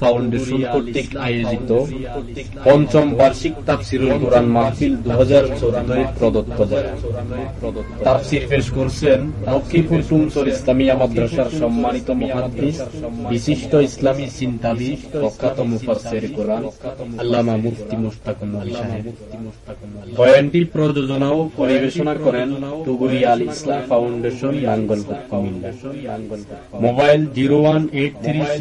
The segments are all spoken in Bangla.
ফাউন্ডেশন কর্তৃক আয়োজিত পঞ্চম বার্ষিক তাফসিরুল কোরআন মাহফিল দু হাজার চোদ্দই প্রদত্ত। তাফসির পেশ করছেন লক্ষ্মীপুর ইসলামিয়া মাদ্রাসার সম্মানিত মহাদ্দিস বিশিষ্ট ইসলামী চিন্তাবিদ প্রখ্যাত মুফাসসির কোরআন আল্লামা মুফতি সাহেব বয়ানটি প্রযোজনা ও পরিবেশনা করেন তুগুরিয়াল ইসলাম foundation mobile zero one eight three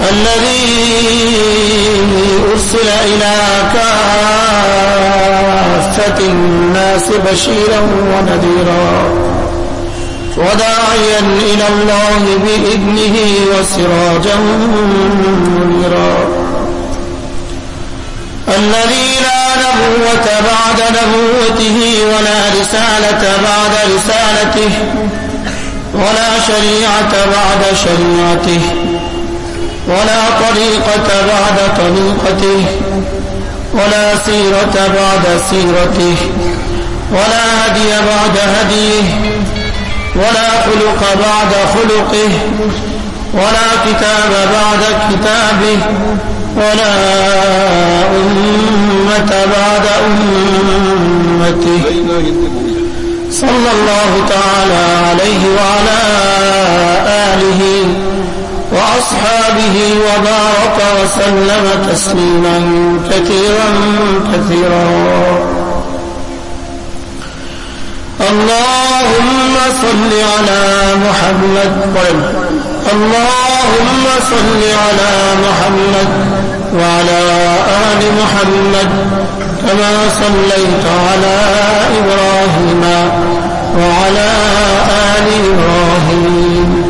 الذي أرسل إلى كافة الناس بشيرا ونذيرا وداعيا إلى الله بإذنه وسراجا منيرا الذي لا نبوة بعد نبوته ولا رسالة بعد رسالته ولا شريعة بعد شريعته ولا طريقة بعد طريقته ولا سيرة بعد سيرته ولا هدي بعد هديه ولا خلق بعد خلقه ولا كتاب بعد كتابه ولا أمة بعد أمته. صلى الله تعالى عليه وعلى آله وأصحابه وبارك وسلم تسليما كثيرا كثيرا. اللهم صل على محمد. اللهم صل على محمد وعلى آل محمد كما صليت على إبراهيم وعلى آل إبراهيم.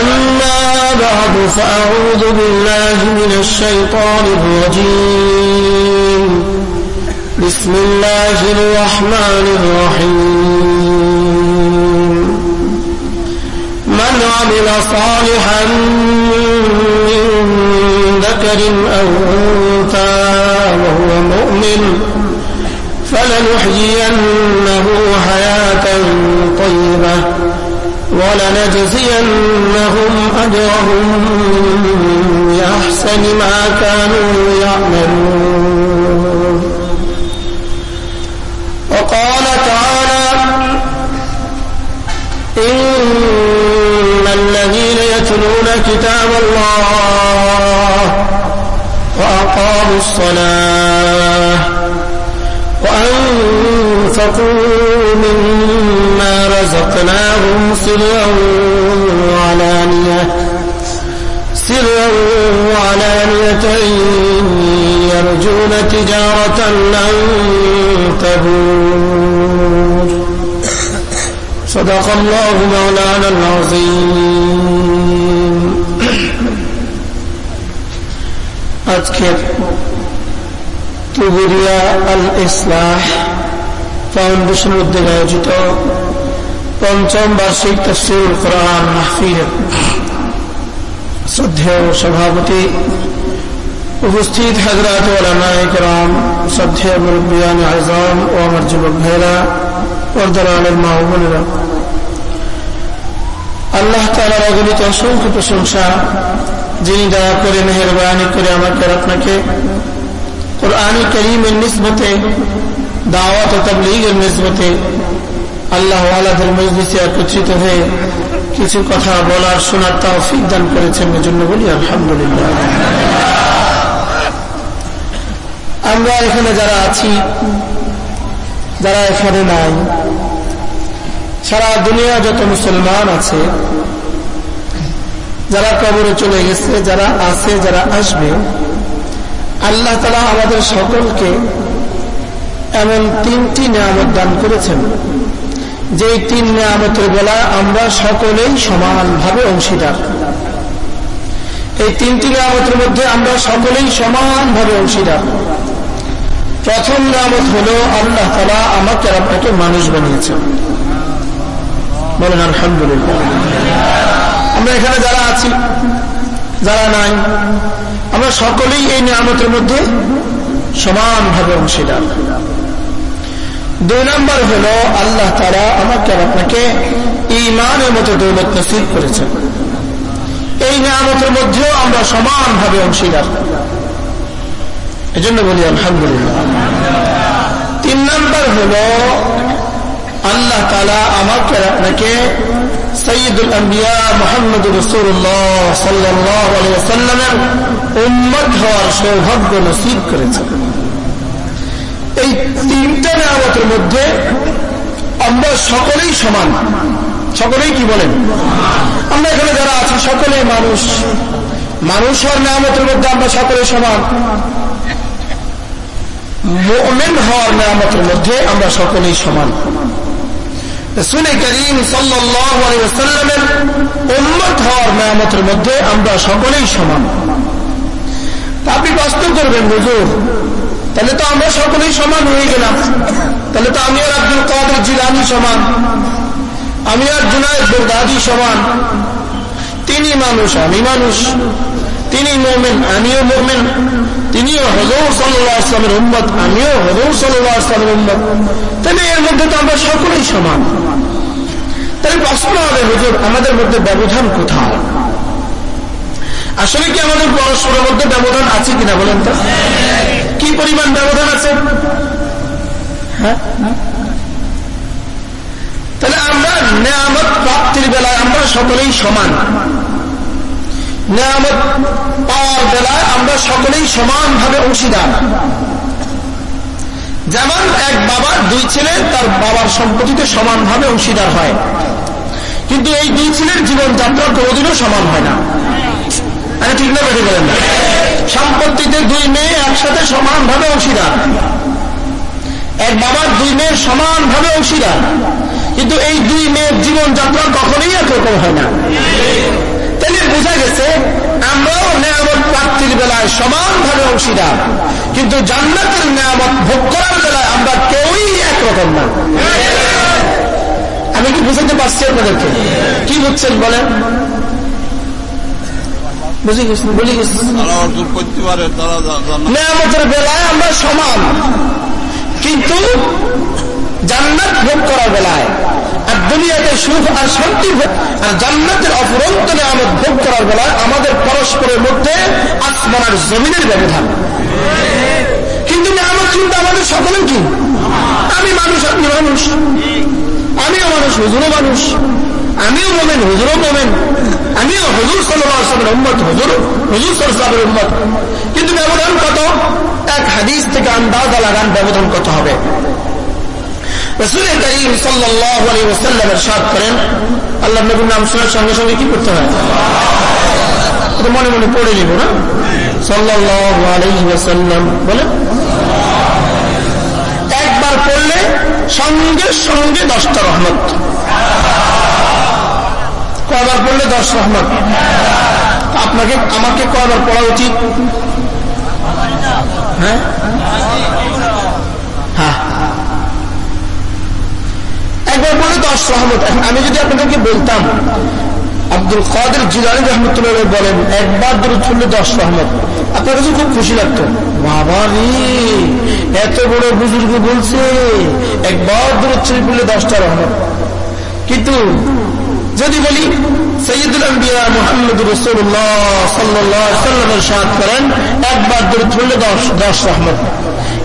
أما بعد فأعوذ بالله من الشيطان الرجيم. بسم الله الرحمن الرحيم. من عمل صالحا من ذكر أو أنثى وهو مؤمن فلنحيينه حياة طيبة. ولنجزينهم أجرهم بأحسن ما كانوا يعملون. وقال تعالى إن الذين يتلون كتاب الله وأقاموا الصلاة وأنفقوا مما رزقناهم سرا وعلانية سرا وعلانية يرجون تجارة لن الزبور صدق الله مولانا العظيم আজকের তুবুরিয়া আল ইসলাহ ফাউন্ডেশন উদ্যোগে আয়োজিত পঞ্চম বার্ষিক তফসির কোরআন মাহফিল শ্রদ্ধেয় সভাপতি উপস্থিত হাজরাত ওলামাইকরাম শ্রদ্ধেয় মুরব্বিয়ান আজম ও আমার যুবক ভাইরা পর্দার আলের মা বোনেরা আল্লাহ তালার অগণিত অসংখ্য প্রশংসা যিনি দয়া করে মেহরবানি করে আমাকে আপনাকে কোরআনী করিমের নিসবতে দাওয়াত ও তবলিগের নিসবতে আল্লাহ আলাদের মজলিসে একত্রিত হয়ে কিছু কথা বলার, শোনার তাও দান করেছেন এজন্য বলি আলহামদুলিল্লাহ। আমরা এখানে যারা আছি, যারা এখানে নাই, সারা দুনিয়া যত মুসলমান আছে, যারা কবরে চলে গেছে, যারা আছে, যারা আসবে, আল্লাহ তালা আমাদের সকলকে এমন তিনটি নিয়ামত দান করেছেন। যে তিন নিয়ামতের বেলা আমরা সকলেই সমানভাবে অংশীদার। এই তিনটি নিয়ামতের মধ্যে আমরা সকলেই সমানভাবে অংশীদার। প্রথম নিয়ামত হল, আল্লাহ তালা আমাকে আপনাকে মানুষ বানিয়েছেন। বলেন, আলহামদুলিল্লাহ। আমরা এখানে যারা আছি, যারা নাই, আমরা সকলেই এই নিয়ামতের মধ্যে সমানভাবে অংশীদার। দুই নম্বর হল আল্লাহ তারা আমাকে আপনাকে ইমানের মতো দৌলত নসিব করেছেন। এই নিয়ামতের মধ্যেও আমরা সমানভাবে অংশীদার। এজন্য বলি আলহামদুলিল্লাহ। তিন নম্বর হল আল্লাহ তালা আমাকে আপনাকে সৈয়দুল আম্বিয়া মোহাম্মদ রসুল্লাহ সাল্লাহ সাল্লামের উম্মত হওয়ার সৌভাগ্য নসিব করেছেন। এই তিনটা নিয়ামতের মধ্যে আমরা সকলেই সমান। সকলেই কি বলেন? আমরা এখানে যারা আছি, সকলেই মানুষ। মানুষ হওয়ার নিয়ামতের মধ্যে আমরা সকলেই সমান। মোমেন হওয়ার নিয়ামতের মধ্যে আমরা সকলেই সমান। সুনে করিম সাল্লামের উন্মত হওয়ার নিয়ামতের মধ্যে আমরা সকলেই সমান। আপনি কষ্ট করবেন, হুজুর তাহলে তো আমরা সকলেই সমান হয়ে গেলাম। তাহলে তো আমি আর আব্দুল কাদের জিলানি সমান। আমি আর জুনায়দ বগদাদি সমান। তিনি মানুষ, আমি মানুষ। তিনি মোমেন, আমিও মোমেন। তিনিও হজর সাল্লাহ আসলামের উম্মত, আমিও হজর সাল্লাহ আসলামের উম্মত। তাহলে এর মধ্যে তো আমরা সকলেই সমান। তাহলে প্রশ্ন হবে, হুজুর, আমাদের মধ্যে ব্যবধান কোথায়? আসলে কি আমাদের পরস্পরের মধ্যে ব্যবধান আছে কিনা বলেন তো? কি পরিমাণ ব্যবধান আছে? হ্যাঁ? তাহলে আমরা নেয়ামত প্রাপ্তির বেলায় আমরা সকলেই সমান। নেয়ামত পাওয়ার বেলায় আমরা সকলেই সমানভাবে অংশীদার। যেমন এক বাবার দুই ছেলে, তার বাবার সম্পত্তিতে সমানভাবে অংশীদার হয়। কিন্তু এই দুই ছেলের জীবনযাত্রা কোনোদিনও সমান হয় না। ঠিক না, বেঠে বলেন না। সম্পত্তিতে দুই মেয়ে একসাথে সমানভাবে অংশীদার। এক বাবার দুই মেয়ের সমানভাবে অংশীদার। কিন্তু এই দুই মেয়ের জীবনযাত্রা কখনোই একরকম হয় না। তাহলে বোঝা গেছে, আমরাও নেয়ামত প্রাপ্তির বেলায় সমানভাবে অংশীদার। কিন্তু জান্নাতের নেয়ামত ভোগ করার বেলায় আমরা কেউই একরকম না। আমি কি বুঝাতে পারছি আপনাদেরকে? কি বুঝছেন বলেন? বুঝে গেছি বলে গেছি। নেয়ামতের বেলায় আমরা সমান। কিন্তু জান্নাত ভোগ করার বেলায় আর দুনিয়াতে সুখ আর শান্তি আর জান্নাতের অপরন্ত নিয়ামত ভোগ করার বেলায় আমাদের পরস্পরের মধ্যে আসমান আর জমিনের ব্যবধান। কিন্তু নিয়ামত কিন্তু আমাদের সকলেই কি? আমি মানুষ আপনি মানুষ। আমিও মানুষ হুজুরও মানুষ। আমিও মোমেন, হুজুরও মোমেন। আমিও হজুর সাল্লামের উম্মত, হুজুর হুজুর সাল্লামের উম্মত। কিন্তু ব্যবধান কত? এক হাদিস থেকে আন্দাজা লাগান ব্যবধান কত হবে। নাম সঙ্গে সঙ্গে কি করতে মনে মনে পড়ে বলে? একবার পড়লে সঙ্গে সঙ্গে দশটা রহমত। কয়বার পড়লে দশ রহমত আপনাকে, আমাকে কয়বার পড়া উচিত? হ্যাঁ? হ্যাঁ। একবার বলে দশ রহমত। আমি যদি আপনাদেরকে বলতাম, আব্দুল কাদের জিলানি রহমতুল্লাহ বলেন, একবার দূর ছুড়লে দশ রহমত। আপনার কাছে খুব খুশি লাগতো, বাবা রে, এত বড় বুজুর্গ বলছে, একবার দূর ছুড়ে পড়লে দশটা রহমত। কিন্তু যদি বলি করেন, একবার দশ দশ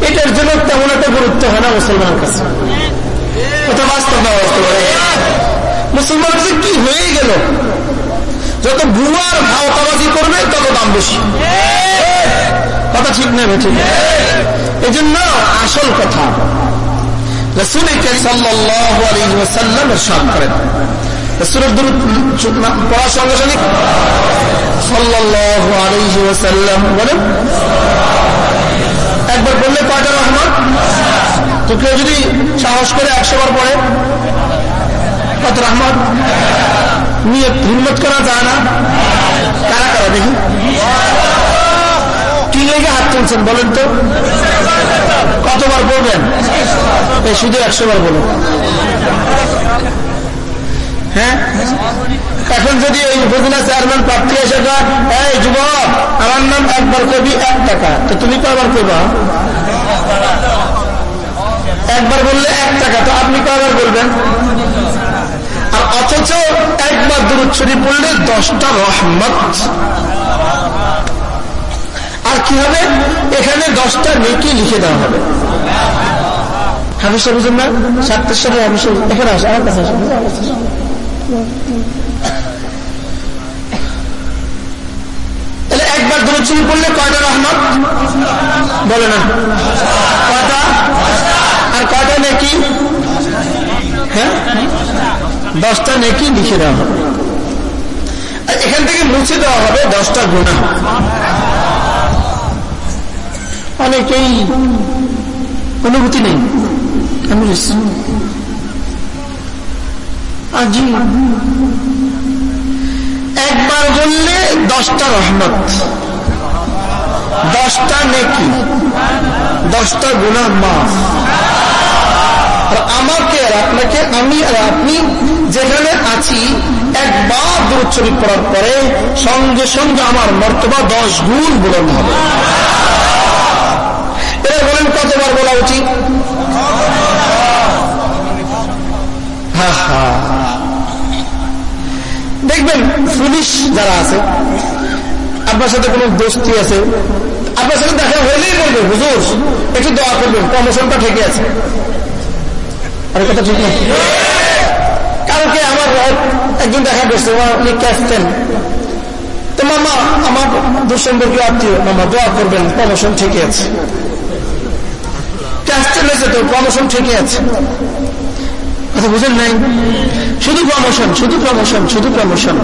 এটার জন্য তেমন একটা গুরুত্ব হয় না মুসলমান কি হয়ে গেল? যত বুয়ার ভাওতাবাজি করবে, তত দাম বেশি। কথা ঠিক না ঠিক এই জন্য আসল কথা রসুলকে সাল্লামের সাথ করেন। রসুলের দূর পড়ার সঙ্গে সঙ্গে সাল্লাহ আলহি ওসাল্লাম বলেন, একবার বললে কয়টা রহমত তো কেউ যদি সাহস করে একশো বার পড়ে, কত রহমত নিয়ে হিম্মত করা যায় না। কারা কারা দেখি? কি লেগে হাত তুলছেন বলেন তো? কতবার এই শুধু একশো বার বলুন। হ্যাঁ? এখন যদি এই উপজেলা চেয়ারম্যান প্রার্থী এসে এই যুবক, আমার নাম একবার কবি, এক টাকা। তো তুমি কয়বার করবা একবার বললে এক টাকা, তো আপনি কয়বার বলবেন? আর অথচ একবার দূরচ্ছরি পড়লে দশটা রহমত। আর কি হবে? এখানে দশটা নেকি লিখে দেওয়া হবে। হাফিস বুঝুন না? সাতটার সাথে হাফিস এখানে আসে, আমার কাছে আসে। তাহলে একবার দূরচ্ছরি পড়লে কয়টা রহমত? বলে না। কয়টা? আর কয়টা নেকি? হ্যাঁ? দশটা নেকি লিখে দেওয়া হবে। এখান থেকে মুছে দেওয়া হবে দশটা গুণা। অনেকেই অনুভূতি নেই। আমি একবার বললে দশটা রহমত, দশটা নেকি, দশটা গুণা মাফ। আর আমাকে আর আপনাকে, আমি আর আপনি যেখানে আছি, একবার দূরচ্ছরি পড়ার পরে সঙ্গে সঙ্গে আমার মর্তবা দশ গুণ বুলন্দ হবে এরা বলেন কতবার বলা উচিত দেখবেন পুলিশ যারা আছে, আপনার সাথে কোন দোস্তি আছে, আপনার সাথে দেখা হইলেই বলবে, হুজুর, একটু দোয়া করবেন প্রমোশনটা ঠিকই আছে। আর কথা ঠিক না। কালকে আমার একজন দেখা করছে উনি ক্যাপ্টেন তো মামা, আমার দুঃসম্পর্কীয় আত্মীয়, মামা, দোয়া করবেন প্রমোশন ঠিকই আছে। ক্যাপ্টেন হয়েছে তো প্রমোশন ঠিকই আছে। কথা বুঝেন নাই? শুধু প্রমোশন শুধু প্রমোশন শুধু প্রমোশন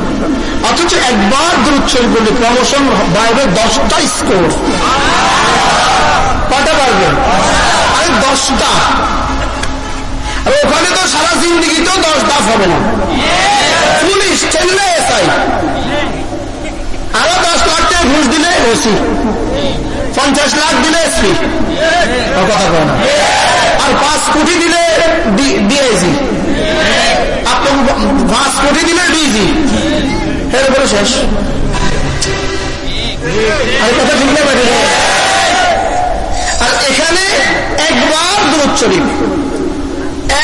অথচ একবার দূরচ্ছল করলে প্রমোশন বাইরে দশটা স্কোর কটা পারবে আরে দশটা। আর ওখানে তো সারা জিন্দিগি তো দশ দাস হবে না। পুলিশ চললে এসআই। আরও দশ লাখ টাকা ঘুষ দিলে ওসি। পঞ্চাশ লাখ দিলে এসপি। কথা কয় না। আর পাঁচ কোটি দিলে ডিআইজি। পাঁচ কোটি দিলে ডিজি এরপরে শেষ। আর কথা ঠিক না আর এখানে একবার দূরচ্চরিত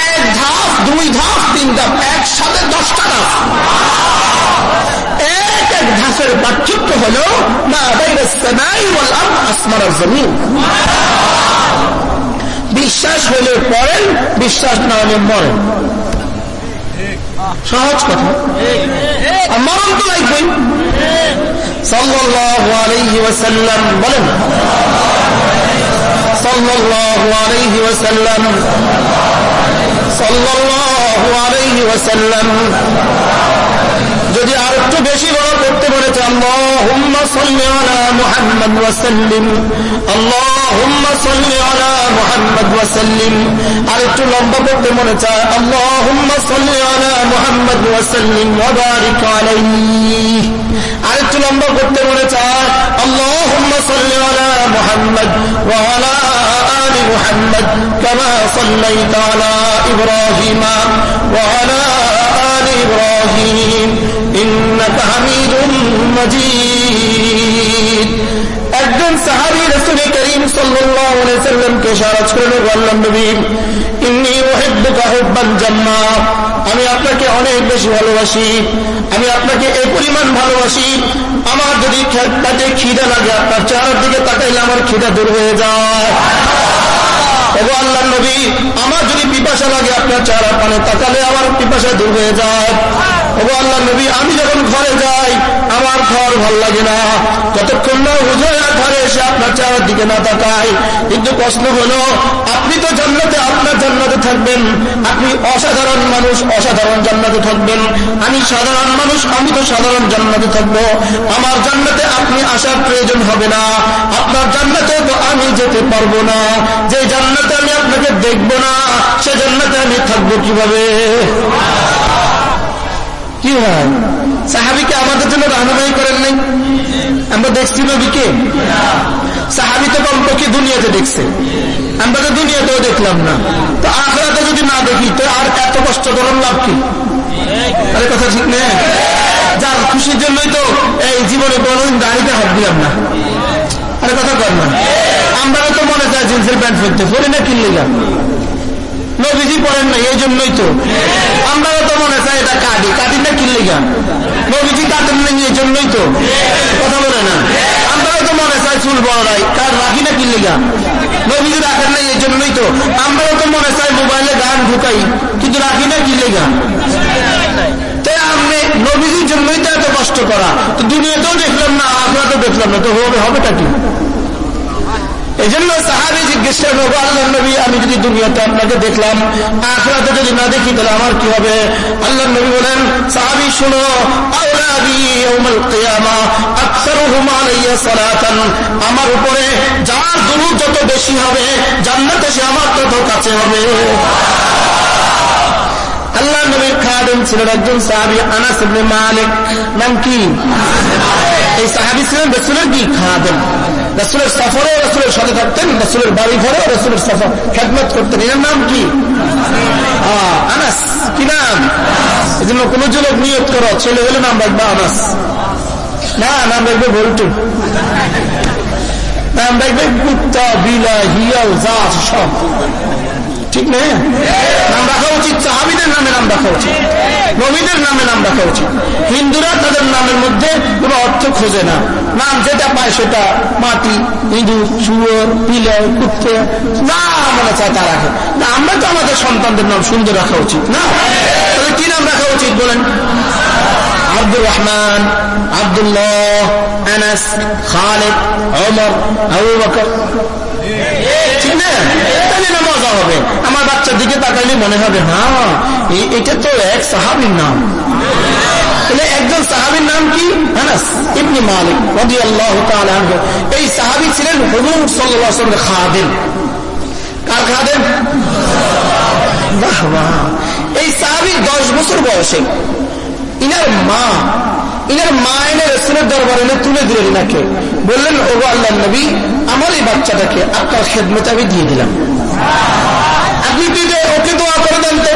এক ধাপ, দুই ধাপ, তিন ধাপ, একসাথে দশটা ধাপ। এক এক ধাপের পার্থক্য হল না আসমান জমিন। বিশ্বাস হলে পড়েন, বিশ্বাস না হলে মরেন। সহজ কথা মরণ তো লাগবে সাল্লাল্লাহু আলাইহি ওয়াসাল্লাম বলেন সাল্লাল্লাহু আলাইহি ওয়াসাল্লাম সাল্লাল্লাহু আলাইহি ওয়াসাল্লাম যদি আর একটু বেশি বড় করতে পারে আল্লাহুম্মা সাল্লি আলা মুহাম্মদ ওয়া সাল্লিম। আল্লাহ আল্লাহুম্মা সাল্লি আলা মুহাম্মদ ওয়া সাল্লিম আর একটু লম্বা করতে মনে চায় আল্লাহুম্মা সাল্লি আলা মুহাম্মদ ওয়া সাল্লিম ওয়া বারিক আলাইহি আর একটু লম্বা করতে মনে চায় আল্লাহুম্মা সাল্লি আলা মুহাম্মদ ওয়া আলা আলি মুহাম্মদ কামা সাল্লাইতা আলা ইব্রাহিমা ওয়া আলা আলি ইব্রাহিম ইন্নাকা হামিদুম মাজিদ একজন সাহাবি রসুল করিম সাল্লামকে সারাজ করে বললাম নবী আমি আপনাকে অনেক বেশি ভালোবাসি, আমি আপনাকে এই পরিমাণ ভালোবাসি। আমার যদি পেটে খিদা লাগে, আপনার চেহারার দিকে তাকাইলে আমার খিদা দূর হয়ে যায়। ওগো আল্লাহ নবী, আমার যদি পিপাসা লাগে আপনার চেহারা পানে, তাকালে আমার পিপাসা দূর হয়ে যায়। ওগো আল্লাহ নবী, আমি যখন ঘরে যাই, আমার ঘর ভালো লাগে না। ততক্ষণ না হুজুরের ঘরে এসে আপনার চেহারার দিকে না তাকাই কিন্তু প্রশ্ন হলো, আপনি তো জান্নাতে, আপনার জান্নাতে থাকবেন। আপনি অসাধারণ মানুষ, অসাধারণ জান্নাতে থাকবেন। আমি সাধারণ মানুষ, আমি তো সাধারণ জান্নাতে থাকব। আমার জান্নাতে আপনি আসার প্রয়োজন হবে না। আপনার জান্নাতে তো আমি যেতে পারব না। যে জান্নাতে আমি আপনাকে দেখব না সে জান্নাতে আমি থাকব কীভাবে? কি হয়? সাহাবিকে আমাদের জন্য রাহনুমাই করেন নাই? আমরা দেখছি নবীকে। সাহাবি তো কমপক্ষে দুনিয়াতে দেখছে। আমরা তো দুনিয়াতেও দেখলাম না। তো আখড়াতে যদি না দেখি, তো আর এত কষ্ট করার লাভ কি? আরে কথা ঠিক নেই যার খুশির জন্যই তো এই জীবনে কোনোদিন দাঁড়িতে হাত দিলাম না। আরে কথা কর না। আমরা তো মনে চাই জিন্সের প্যান্ট ফেলতে ফলে না কিনলে যা নবীজি পড়েন না এই জন্যই তো। আমরাও তো মনে চাই এটা কাটি কাটি না কিনলে গা। নবীজি কাটেন না এই জন্যই তো। কথা বলে না। আমরাও তো মনে চাই চুল বড়াই কার রাখি না কিনলে গা। নবীজি রাখেন না এই জন্যই তো। আমরাও তো মনে চাই মোবাইলে গান ঢুকাই, কিন্তু রাখি না কিনলে গা। তাই আপনি নবীজির জন্যই তো এত কষ্ট করা। তো দুনিয়াতেও দেখলাম না আপনারা তো দেখলাম না। তো হবে, হবেটা কি? এই জন্য সাহাবি জিজ্ঞেস আমি যদি দুনিয়াতে আপনাকে দেখলাম আখরাতে যদি না দেখি, তাহলে আমার কি হবে? আল্লাহ নবী বলেন, সাহাবি, শুনো আমার উপরে যার দুরু যত বেশি হবে, জান্নাতে সে আমার তত কাছে হবে। আল্লাহ নবীর খাদেম ছিলেন একজন সাহাবি আনাস মালিক। নাম কি? এই সাহাবি ছিলেন রসুলের কি খাদেম। রসুলের সফরে রসুলের সাথে থাকতেন, রসুলের বাড়ি ঘরে রসুলের সফর খেদমত করতেন। এর নাম কি? আনাস। কি নাম? এই জন্য কোন যুবক নিয়োগ করো, ছেলে হলে নাম রাখবে আনাস। না, নাম রাখবে ভোল্টু নাম রাখবে গুপ্তা বিলা জাত সব। ঠিক না নাম রাখা উচিত, সাহাবিদের নামে নাম রাখা উচিত, নবীদের নামে নাম রাখা উচিত। হিন্দুরা তাদের নামের মধ্যে কোন অর্থ খোঁজে না। নাম যেটা পায় সেটা মাটি হিন্দু শুয়োর পিলে কুত্তে না মনে চায় তা রাখে। না, আমরা তো আমাদের সন্তানদের নাম সুন্দর রাখা উচিত, না? তাহলে কি নাম রাখা উচিত বলেন? আব্দুর রহমান, আব্দুল্লাহ, আনাস, খালেদ অমর আবু বকর। হবে। আমার বাচ্চার দিকে তাকাইলে মনে হবে হ্যাঁ এটা তো এক সাহাবির নাম। একজন সাহাবির নাম কি? ইবনি মালিক আল্লাহ এই সাহাবি ছিলেন হুজুর সাল্লাহ খাদেম। কার বাহ। এই সাহাবি দশ বছর বয়সে। ইনার মা ইনার মা এনে রসুলের দরবার এনে তুলে দিলেন ইনাকে বললেন ও আল্লাহ নবী আমার এই বাচ্চাটাকে আপনার খেদমতে আমি দিয়ে দিলাম আপনি দিতে ওকে দোয়া করে দেন তো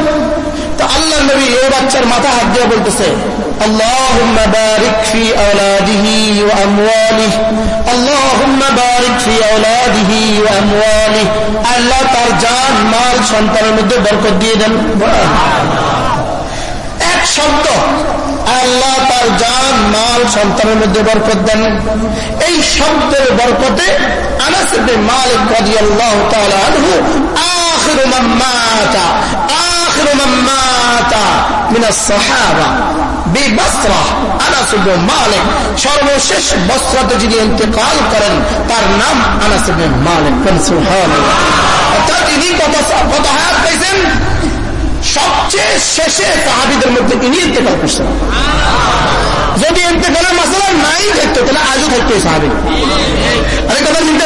তো আল্লাহ নবী ও বাচ্চার মাথা হাত দিয়ে বলতেছে اللهم بارك في أولاده وأمواله اللهم بارك في أولاده وأمواله আল্লাহ তার জান মাল সন্তানের মধ্যে বরকত দিয়ে দেন এক শব্দ আল্লাহ তার জান, মাল, সন্তানের মধ্যে বরফত দেন। এই শব্দের বরফতে আনাসে মালিক রাজি আল্লাহ আখর মিনা সর্বশেষ করেন, তার নাম আনাস মালিক। অর্থাৎ তিনি কথা হাত সবচেয়ে শেষে সাহাবিদের মধ্যে ইনি ইন্তেকাল করছেন। যদি ইন্তেকালের মশলা নাই থাকতো তাহলে আজও থাকতো সাহাবি। আরে কথা চিন্তা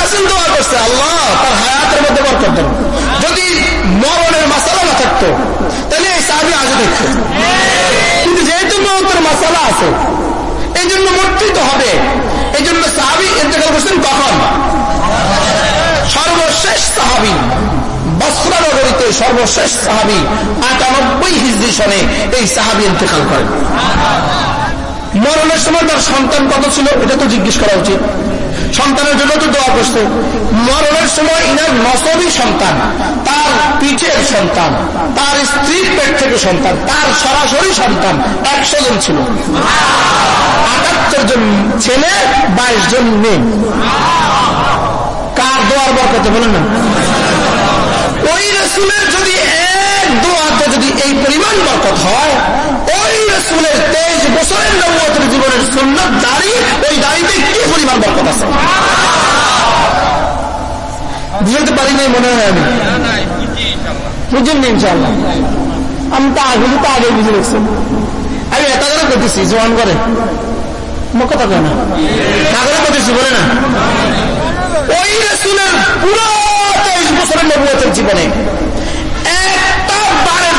রাসুল দোয়া করছে, আল্লাহ তার হায়াতের মধ্যে বরকত দেন। যদি মরণের মাসালা না থাকতো, তাহলে এই সাহাবি আজও দেখত। কিন্তু যেহেতু মাসালা আছে এই জন্য মর্তিত হবে। এই জন্য সাহাবি ইন্তেকাল করছেন কখন? সর্বশেষ সাহাবি। বস্ত্রা নগরীতে সর্বশেষ সাহাবি আটানব্বই হিজড়ি সনে এই সাহাবি ইন্তেকাল করেন। মরণের সময় তার সন্তান কত ছিল এটা তো জিজ্ঞেস করা উচিত। সন্তানের জন্য তো দোয়া করছে। মরণের সময় ইনার নসবই সন্তান, তার পিঠের সন্তান, তার স্ত্রীর পেট থেকে সন্তান, তার সরাসরি সন্তান একশো জন ছিল। আটাত্তর জন ছেলে, বাইশ জন মেয়ে। কার দোয়ার বরকতে বলেন না? রসুলের যদি এক দোয়াতে যদি এই পরিমাণ বরকত হয়, ওই রসুলের তেইশ বছরের নবতের জীবনের সুন্নত দাড়ি, ওই দাড়িতে কি পরিমাণ বরকত আছে? বুঝতে পারি নাই, মনে হয় আমি? বুঝেন নি ইনশাল্লাহ আমি তো আগে তো আগে বুঝে রেখেছি আমি এটা করে করতেছি জোয়ান করে। কথা কেন কাগরে করতেছি বলে না? ওই রসুলের পুরো তেইশ বছরের নবুয়তের জীবনে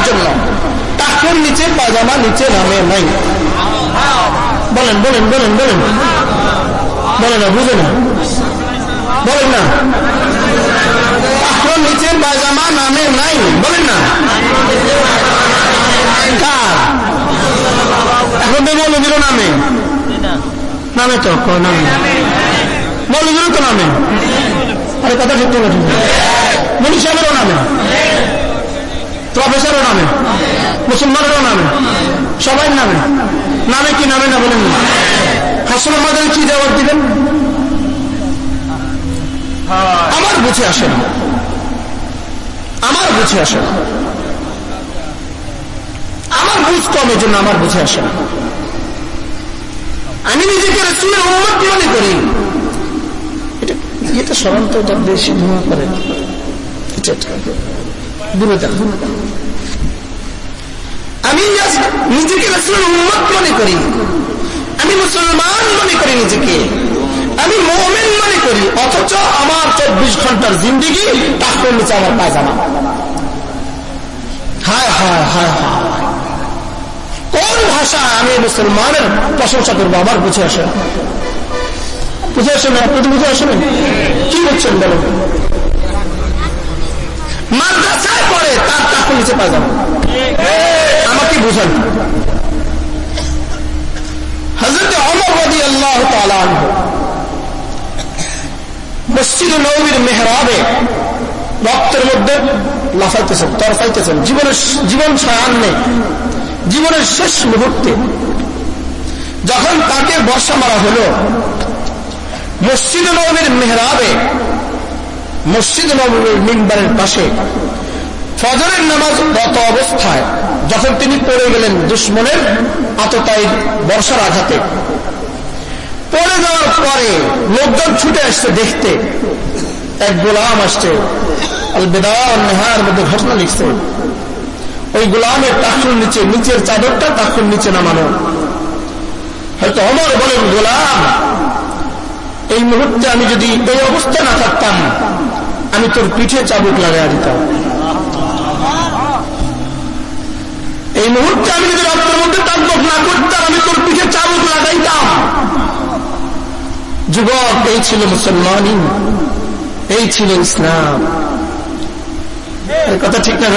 জন্য। টাকুর নিচে পাজামা নিচে নামে নাই। বলেন বলেন বলেন বলেন। বলেন না, বুঝে না। বলেন না। টাকুর নিচে পাজামা নামে নাই। বলেন না। কার? এখন তো নামে। নামে তো নামে। দিল তো নামে। আরে কথা ঠিক তো মনি সাহেবেরও নামে। প্রফেসরও নামে মুসলমানেরও নামে সবাই নামে নামে কি নামে না বলেন হাসন আমাদের কি জবাব দিবেন আমার বুঝে আসে না আমার বুঝে আসে না আমার বুঝ কম জন্য আমার বুঝে আসে না আমি নিজেকে রসুলের উন্মত মনে করি এটা সরন্ত বেশি ধোঁয়া করে দূরে আমি নিজেকে রসুলের উন্মত মনে করি। আমি মুসলমান মনে করি নিজেকে। আমি মোমেন মনে করি, অথচ আমার চব্বিশ ঘণ্টার জিন্দিগি তাকে নিচে আমার পায়জামা। হায় হায় হায় হায়। কোন ভাষা আমি মুসলমানের প্রশংসা করব? আমার বুঝে আসে বুঝে আসে না? আপনি বুঝে আসেন কি করছেন বলেন? মাদ্রাসায় পড়ে তার টাকা নিচে পায়জামা। বুঝেন আল্লাহ মসজিদ নবীর মেহরাবে রক্তের মধ্যে লাফাইতেছেন, তরফাইতেছেন। জীবনের জীবন সায়ান্নে জীবনের শেষ মুহূর্তে যখন তাকে বর্ষা মারা হল, মসজিদ নবীর মেহরাবে মসজিদ নবীর মিম্বারের পাশে ফজরের নামাজ গত অবস্থায় যখন তিনি পড়ে গেলেন দুশ্মনের আততাই বর্ষার আঘাতে। পড়ে যাওয়ার পরে লোকজন ছুটে আসছে দেখতে। এক গোলাম আসছে। নেহার মধ্যে ঘটনা লিখছে। ওই গোলামের টাকুর নিচে, নিচের চাদরটা টাকুর নিচে নামানো। হয়তো অমর বলেন, গোলাম, এই মুহূর্তে আমি যদি এই অবস্থা না থাকতাম, আমি তোর পিঠে চাবুক লাগাই দিতাম। মুহূর্তে আমি যদি রক্তের মধ্যে তাকবক না করতাম, আমি তোর পিঠে চাবুক লাগাইতাম। যুবক, এই ছিল মুসলমান এই ছিল ইসলাম। কথা ঠিক না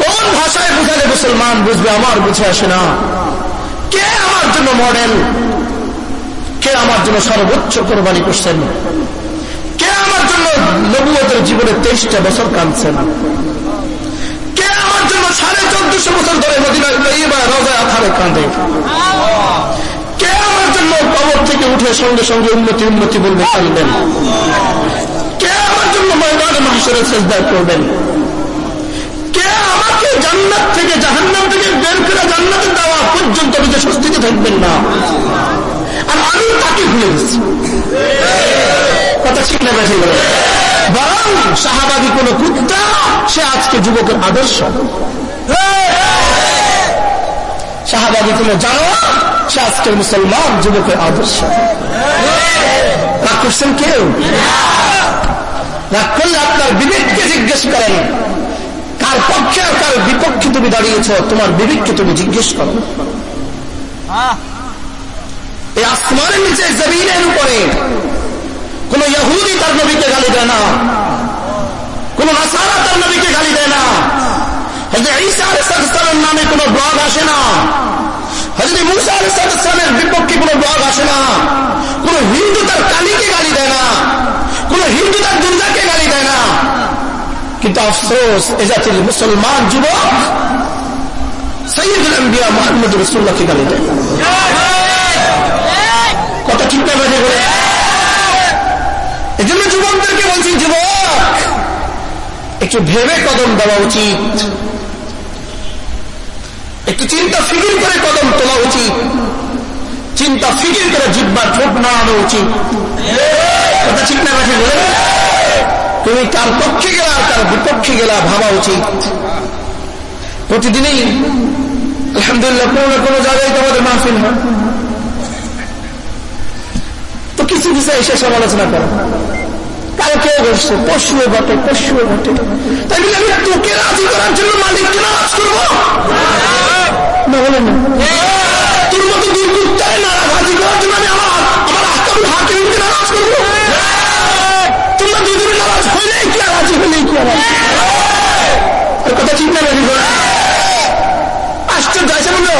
কোন ভাষায় বুঝালে মুসলমান বুঝবে? আমার বুঝে আসে না। কে আমার জন্য মডেল কে আমার জন্য সর্বোচ্চ কোরবানি করছেন? কে আমার জন্য নবুয়তের জীবনে তেইশটা বছর কাঁদছেন? চোদ্দশো বছর ধরে মদিনায় রজায় কাঁদে। কে আমার জন্য কবর থেকে উঠে সঙ্গে সঙ্গে উন্নতি উন্নতি বলবে কে আমার জন্য করবেন? কে আমাকে জান্নাত থেকে, জাহান্নাম থেকে বের করে জান্নাতের দেওয়া পর্যন্ত স্বস্তিতে থাকবেন না? আর আমি তাকে ভুলে গেছি। কথা বেশি বরং শাহাবাদী কোন কুত্তা, সে আজকে যুবকের আদর্শ। শাহাবাদী কোন জানো, সে আজকের মুসলমান যুবকের আদর্শ। রাগ করছেন কেউ? রাগ করলে আপনার বিবেককে জিজ্ঞেস করেন, কার পক্ষে আর কার বিপক্ষে তুমি দাঁড়িয়েছ? তোমার বিবেককে তুমি জিজ্ঞেস করো। এই আসমানের নিচে জমিনের উপরে কোন ইহুদি তার নবীকে গালি দেয় না, কোন নাসারা তার নবীকে গালি দেয় না। ঈসা নামে কোন ব্লগ আসে না। হজরত মুসা আলাইসালামের বিপক্ষে কোন ব্লগ আসে না। কোন হিন্দু তার কালীকে গালি দেয় না। কোন হিন্দু তার দুর্গাকে গালি দেয় না। কিন্তু আফসোস, এ জাতির মুসলমান যুবক সৈয়দুল আম্বিয়া মোহাম্মদ রসুল্লাহকে গালি দেয়। কথা ঠিক না বাজে করে এই জন্য যুবকদেরকে বলছি, যুবক, একটু ভেবে কদম দেওয়া উচিত। একটু চিন্তা, ফিকির করে কদম তোলা উচিত। চিন্তা, ফিকির করে জিব্বা ঠোঁট নাড়ানো উচিত। তুমি কার পক্ষে গেলা তার বিপক্ষে গেলা ভাবা উচিত। প্রতিদিনই, আলহামদুলিল্লাহ, কোনো না কোনো জায়গায় তোমাদের মাহফিল হয়। তো কিছু কিছু এসে সমালোচনা করো। কালকেও বসছে পশুও ঘটে পশুও ঘটে তাই আমি তোকে রাজি করার জন্য মালিককে নারাজ করব? না বলে না। তোর মতো দুর্বৃত্তায় নারাজ রাজি করার জন্য আমি আমার আমার আস্তাবুল হাকিমকে নারাজ করব। তোমরা দুজনে নারাজ হইলে কি আর রাজি হইলে কি না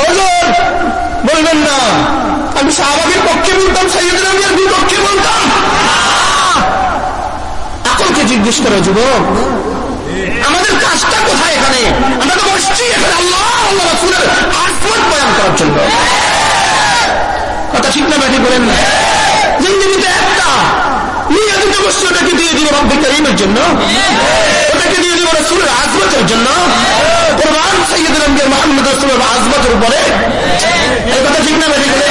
হজর, বলবেন না। আমি শাহবাগের পক্ষে বলতাম সৈয়দের আমি বিপক্ষে বলতাম। আকলকে জিজ্ঞেস করো, যুবক? কাজটা কোথায় এখানে? আমরা তো বসছি এখানে আল্লাহ আল্লাহ রসুলের বয়ান করার জন্য। কথা ঠিক না ব্যাটি করেন না। একটা। নিয়ে বসছি ওটাকে দিয়ে দিব জন্য। ওটাকে দিয়ে দিব রসুলের আজমতের জন্য। কোরবান সৈয়দ রব্বির মোহাম্মদ রসুলের উপরে। এই কথা ঠিক না ব্যাটি করে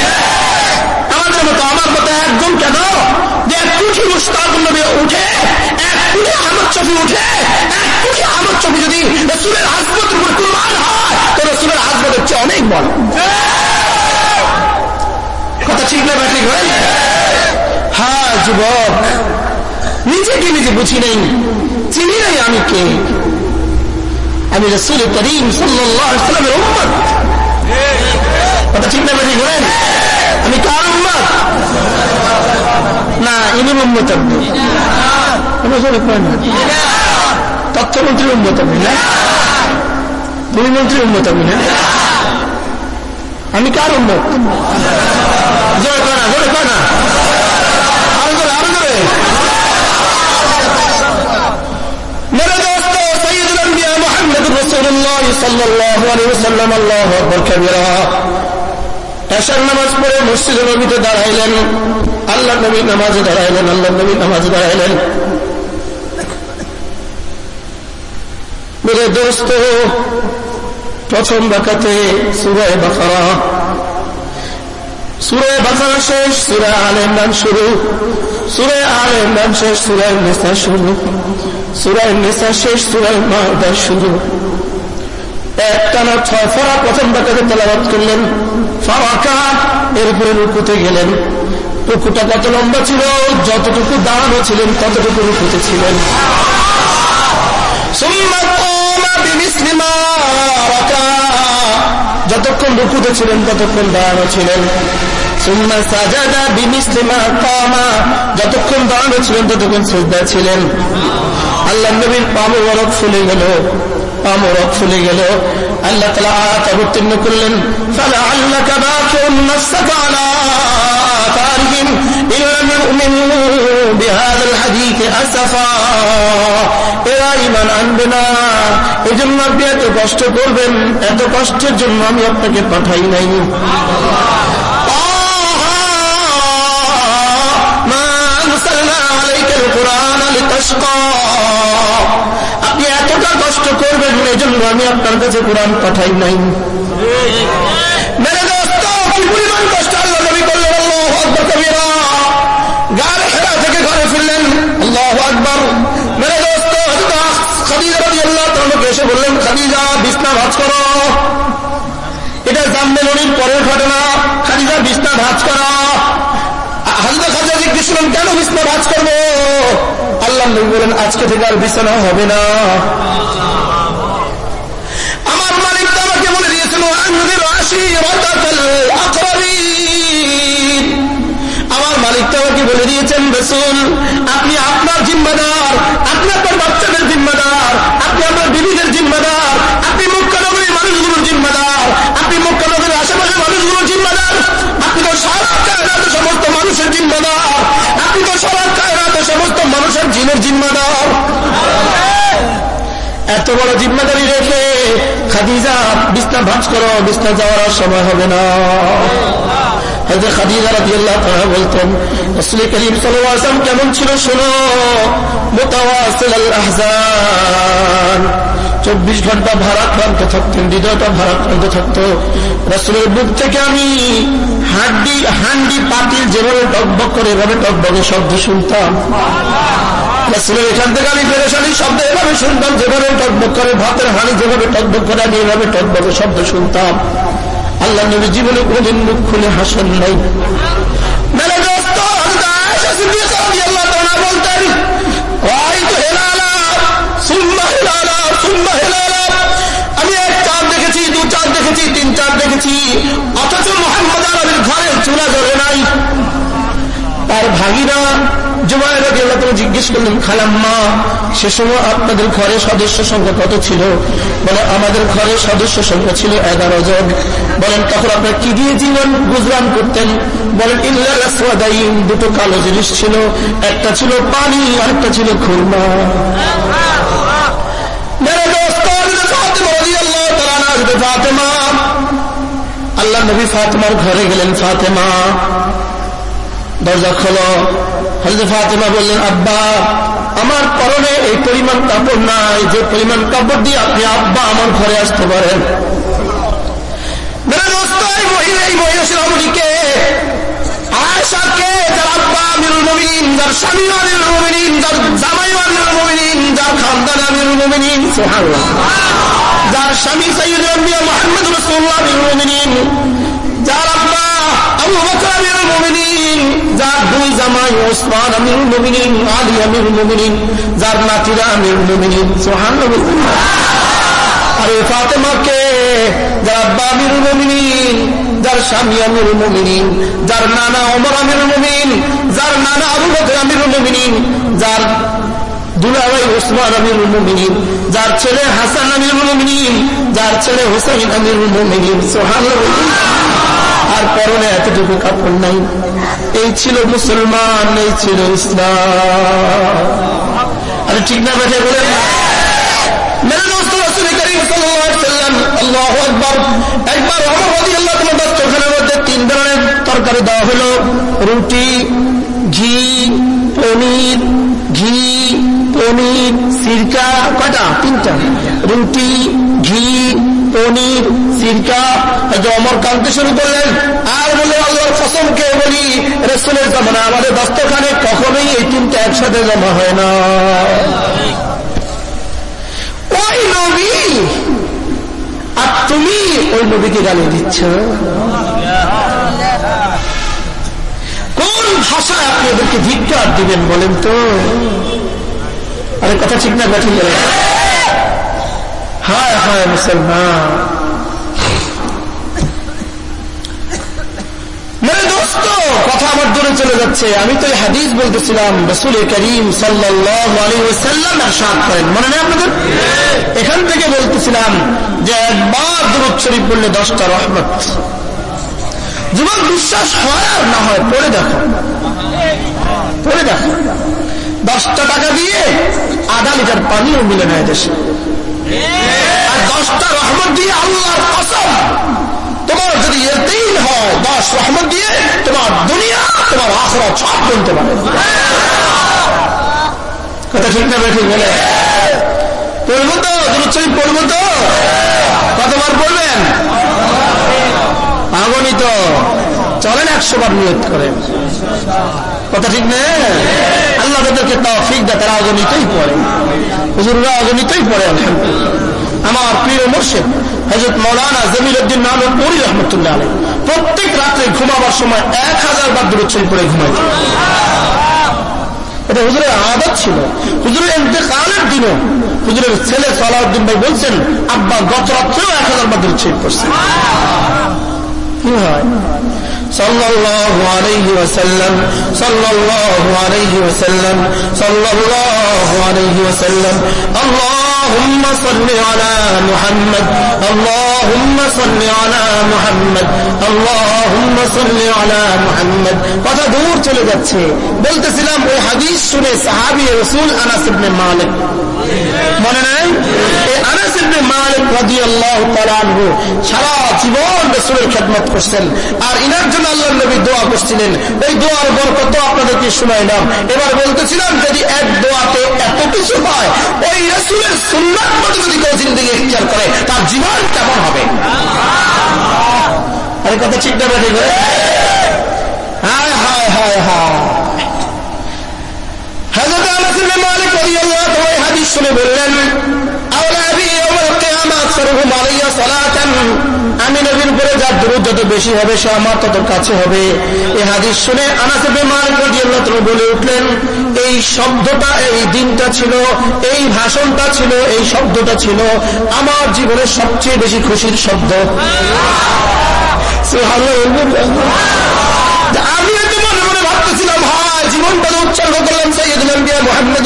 আমাদের মতো আমার মতো একদম কেন? এক কুঠি মুস্তাক উঠে, এক কুঠি উঠে, এক কুঠি আহমদ শফি যদি রসুলের আজমতের উপর হয়, তো রসুলের আজমতের চেয়ে অনেক বড়। কথা ঠিক না ব্যাটি করে হ্যাঁ যুবক। নিজেকে নিজে বুঝি নেই। চিনি নাই আমি কে? আমি রসুল করিম সাল্লামের উম্মত। কথা ঠিক না বেশি করেন আমি কার না, ইনি উন্নত আপনি তথ্যমন্ত্রী উন্নত আপনি না দুইমন্ত্রী উন্নত আপনি না আমি কার উন্নত জয় করা জয় করা। নামাজ পড়ে মসজিদ নবীতে দাঁড়াইলেন। আল্লাহ নবী নামাজে দাঁড়াইলেন আল্লাহ নবী নামাজে দাঁড়াইলেন। মেরে দোস্ত, প্রথম বাকাতে সুরায় বাকারা। সুরায় বাকারা শেষ সুরায় আল ইমরান শুরু। সুরে আল ইমরান শেষ সুরায় নেশা শুরু। সুরায় নেশা শেষ সুরায় মাদা শুরু। একটানা ছয় ফরা প্রথম বাকাতে তেলাবাদ করলেন। ফারাকা এরপরে রুকুতে গেলেন। রুকুটা কত লম্বা ছিল, যতটুকু দাঁড়ানো ছিলেন, ততটুকু রুকুতে ছিলেন। যতক্ষণ রুকুতে ছিলেন, ততক্ষণ দাঁড়ানো ছিলেন। সুম্মা সাজাদা বিমিসলিমা কামা। যতক্ষণ দাঁড়ানো ছিলেন, ততক্ষণ শ্রদ্ধা ছিলেন। আল্লাহ নবীর পামে ফুলে গেল আমরক ফুলে গেল। আল্লাহ তালা আয়াত অবতীর্ণ করলেন আল্লাহ إن لم يؤمنوا بهذا الحديث أسفا এরা ইমান আনবে না এই জন্য আপনি এত কষ্ট করবেন এত কষ্টের জন্য আমি আপনাকে পাঠাই নাই আপনি এতটা কষ্ট করবেন এই জন্য আমি আপনার কাছে কোরআন পাঠাই নাই খাদিজা এসে বললেন, খাদিজা, বিছনা ভাজ করো। এটা জামবেলনির পরের ঘটনা। খাদিজা, বিছনা ভাজ করা। হাজরা খাজা জিজ্ঞেস কেন বিছনা ভাজ করব? আল্লাহ নবী বলেন আজকে থেকে আর বিছানা হবে না। আমার মালিক তো আমাকে বলে দিয়েছিল আমার মালিক আমাকে বলে দিয়েছেন, রসুল, আপনি আপনার জিম্মাদার মানুষের জিম্মাদার। এত বড় জিম্মাদারি রেখে খাদিজা বিছনা ভাঁজ করো, বিছনা যাওয়ার সময় হবে না। আল্লাহ চব্বিশ ঘণ্টা থাকতো। বুক থেকে আমি হাড্ডি, হান্ডি, পাতিল যেভাবে টকবক করে, এভাবে টকবকে শব্দ শুনতাম। রসুলের এখান থেকে আমি ফেরেশানি শব্দ এভাবে শুনতাম, যেভাবে টকবক করে, ভাতের হানি যেভাবে টকবক করে, আমি এভাবে টকবকে শব্দ শুনতাম। আল্লাহ নবী জীবনে কোনদিন মুখ খুলে হাসেন নাই। তিন চাঁদ দেখেছি, অথচ মোহাম্মদ আলমীর ঘরে চুলা জ্বলে নাই। তার ভাগিনা জুমায় রাজি আল্লাহ তুমি জিজ্ঞেস করলেন, খালাম্মা, সে সময় আপনাদের ঘরে সদস্য সংখ্যা কত ছিল? বলে, আমাদের ঘরে সদস্য সংখ্যা ছিল এগারো জন। বলেন, তখন আপনার কি দিয়ে জীবন গুজরান করতেন? বলেন ইল্লাদাইন দুটো কালো জিনিস ছিল, একটা ছিল পানি আর একটা ছিল খুরমা। আল্লাহ নবী ফাতেমার ঘরে গেলেন, ফাতেমা দরজা খোলো। হজরত ফাতেমা বললেন, আব্বা, আমার পরনে এই পরিমাণ কাপড় নাই, যে পরিমাণ কাপড় দিয়ে আপনি আব্বা আমার ঘরে আসতে পারেন। যার আব্বা আমিরুল যার আব্বা আবু বকর যার নাতিরা আমিরুল মুমিনিন আরে ফাতেমাকে যার আব্বা মুমিনিন যার স্বামী মুমিনিন যার নানা মুমিনিন যার নানা মুমিনিন যার ওসমান মুমিনিন যার ছেলে হাসান আমিরুল মুমিনিন যার ছেলে হোসেন আমিরুল মুমিনিন সুবহানাল্লাহ আর পরনে এতটুকু কাপড় নাই এই ছিল মুসলমান, এই ছিল ইসলাম। আরে ঠিক না বেঠে তিন ধরনের তরকারি দেওয়া হলো। রুটি, ঘি, পনির ঘি, পনির, সিরকা কটা তিনটা। রুটি, ঘি, পনির, সিরকা। অমর শুরু করলেন, আর বলে আল্লাহর ফসলকে বলি রেস্টুরেন্ট জামানা আমাদের দস্তখানে কখনোই এই তিনটা একসাথে জমা হয় না। ওই নবী, আর তুমি ওই নবীকে গালি দিচ্ছ। কোন ভাষায় আপনি ওদেরকে ধিক্কার দিবেন বলেন তো? আরে কথা ঠিক না ঠিক হায় হায় মুসলমান মেরে দোস্ত কথা আমার দূরে চলে যাচ্ছে। আমি তো এই হাদিস বলতেছিলাম রসুল করিম সাল্লাম সাত করেন। মনে নেই আপনাদের? এখান থেকে বলতেছিলাম যে একবার দূরত শরীফ পড়লে দশটা রহমত। যুবক বিশ্বাস হয় আর না হয়, পড়ে দেখো। পড়ে দেখো। দশটা টাকা দিয়ে আধা লিটার পানিও মিলে নেয় দেশে। আর দশটা রহমত দিয়ে আল্লাহর কসম তোমার যদি এতেই হয় দশ রহমত দিয়ে তোমার দুনিয়া, তোমার আখরা সব বলতে পারে। কথা ঠিক না ঠিক বলে? তো পড়ব তো কতবার পড়বেন? চলেন একশো বার নিয়ত করেন। কথা ঠিক না? আল্লাহ তাদেরকে তফিক দেয়, তারা অগণিতই পড়ে। অগণিতই পড়ে আমার প্রিয় মুর্শিদ হজরত মৌলানা জমির উদ্দিন নানুপুরি রহমতুল্লাহ আলী প্রত্যেক রাত্রে ঘুমাবার সময় এক হাজার বার দূরচ্ছন করে ঘুমাইত এটা হুজুরের আদত ছিল হুজুরের ইন্তেকালের দিনও হুজুরের ছেলে সালাউদ্দিন ভাই বলছেন আব্বা গত রাত্রেও এক হাজার বার দূরচ্ছেদ করছে কি হয় صلى الله عليه وسلم صلى الله عليه وسلم صلى الله عليه وسلم اللهم صل على محمد اللهم صل على محمد اللهم صل على محمد কথা দূর চলে যাচ্ছে বলতেছিলাম ওই হাদিস শুনে সাহাবি রসুল আনাস ইবনে মালিক মনে নাই? সারা জীবন রাসূলের খেদমত করছেন। আর ইনার জন্য আল্লাহর নবী দোয়া করছিলেন। ওই দোয়ার বরকত আপনাদেরকে শুনাইলাম। এবার বলতেছিলাম, যদি এক দোয়াতে এত কিছু হয়, ওই রাসূলের সুন্নাত মতো যদি কেউ জিন্দগি ইখতিয়ার করে, তার জীবন কেমন হবে? আরে কথা ঠিক না হায় হায় হায়। আমি নবীর উপরে যার যত বেশি হবে, সে আমার তত কাছে হবে। হাদিস শুনে বলে উঠলেন, এই শব্দটা, এই দিনটা ছিল, এই ভাষণটা ছিল, এই শব্দটা ছিল আমার জীবনের সবচেয়ে বেশি খুশির শব্দ। আমি জীবনটা উৎসর্গ করলাম সৈয়দুল আম্বিয়া মোহাম্মদ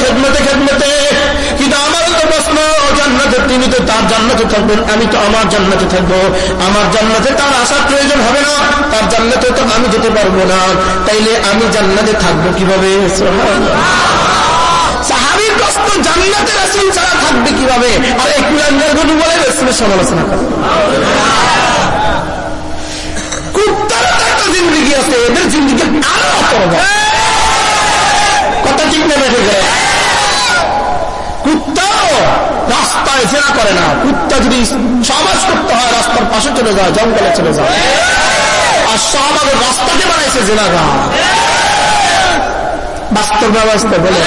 খেদমতে খেদমতে। কিন্তু আমারও তো প্রশ্ন, জান্নাতে তিনি তো তার জান্নাতে থাকবেন আমি তো আমার জান্নাতে থাকব। আমার জান্নাতে তার আসার প্রয়োজন হবে না, তার জান্নাতে তো আমি যেতে পারব না। তাইলে আমি জান্নাতে থাকব কীভাবে? সাহাবির প্রশ্ন, জান্নাতে রাসুল ছাড়া থাকবে কীভাবে? আর কুলাঙ্গারগুলো বলে, রসুলের সমালোচনা করে। কথা ঠিক নেবে কুত্তাও রাস্তায় ফেরা করে না। কুত্তা যদি সমাজ করতে হয়, রাস্তার পাশে চলে যায়, জঙ্গলে চলে যায়। আর সমাজের রাস্তাকে বানাইছে বাস্তব ব্যবস্থা বলে।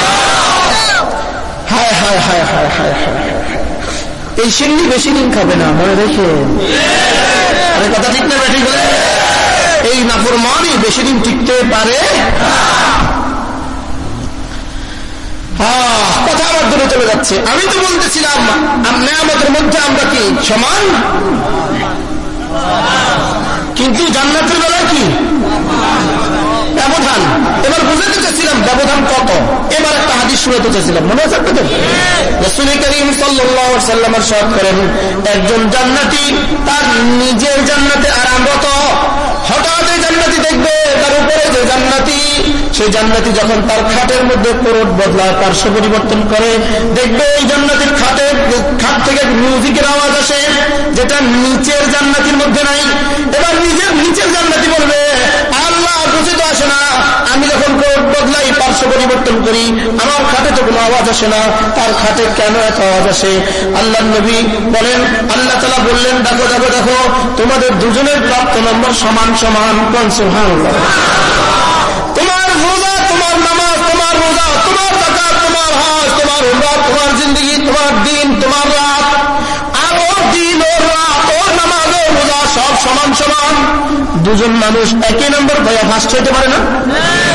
হায় হায় হায় হায় হায় হায় এই সিন্নি বেশি দিন খাবে না, মনে রেখে। কথা ঠিক না ঠিক এই নাফরমানি বেশি দিন টিকতে পারে যাচ্ছে। আমি তো বলতেছিলাম আমরা কি সমান? কিন্তু জান্নাতের বেলায় কি? ব্যবধান। এবার বুঝাতে চাচ্ছিলাম ব্যবধান কত। এবার একটা হাদিস শুনতে চাচ্ছিলাম মনে আছে আপনাদের? করিম করেন একজন জান্নাতি, তার নিজের জান্নাতে আরামরত হঠাৎ এই জান্নাতি দেখবে, তার উপরে যে জান্নাতি, সেই জান্নাতি যখন তার খাটের মধ্যে কোরট বদলায় পার্শ্ব পরিবর্তন করে, দেখবে এই জান্নাতির খাটে, খাট থেকে মিউজিকের আওয়াজ আসে, যেটা নিচের জান্নাতির মধ্যে নাই। এবার নিজের নিচের জান্নাতি বলবে আল্লাহ বুঝে তো আসে না। আমি যখন বদলাই পার্শ্ব পরিবর্তন করি, আমার খাটে তো কোনো আওয়াজ আসে না। তার খাটে কেন এত আওয়াজ আসে? আল্লাহ নবী বলেন, আল্লাহ তালা বললেন, দেখো দেখো দেখো, তোমাদের দুজনের প্রাপ্ত নম্বর সমান সমান কনসুহান তোমার রোজা, তোমার নামাজ, তোমার রোজা, তোমার টাকা তোমার হাজ, তোমার তোমার জিন্দগি, তোমার দিন, তোমার রাত। আরও দিন ও সব সমান সমান। দুজন মানুষ একই নম্বর পাইয়া ফার্স্ট হইতে পারে না।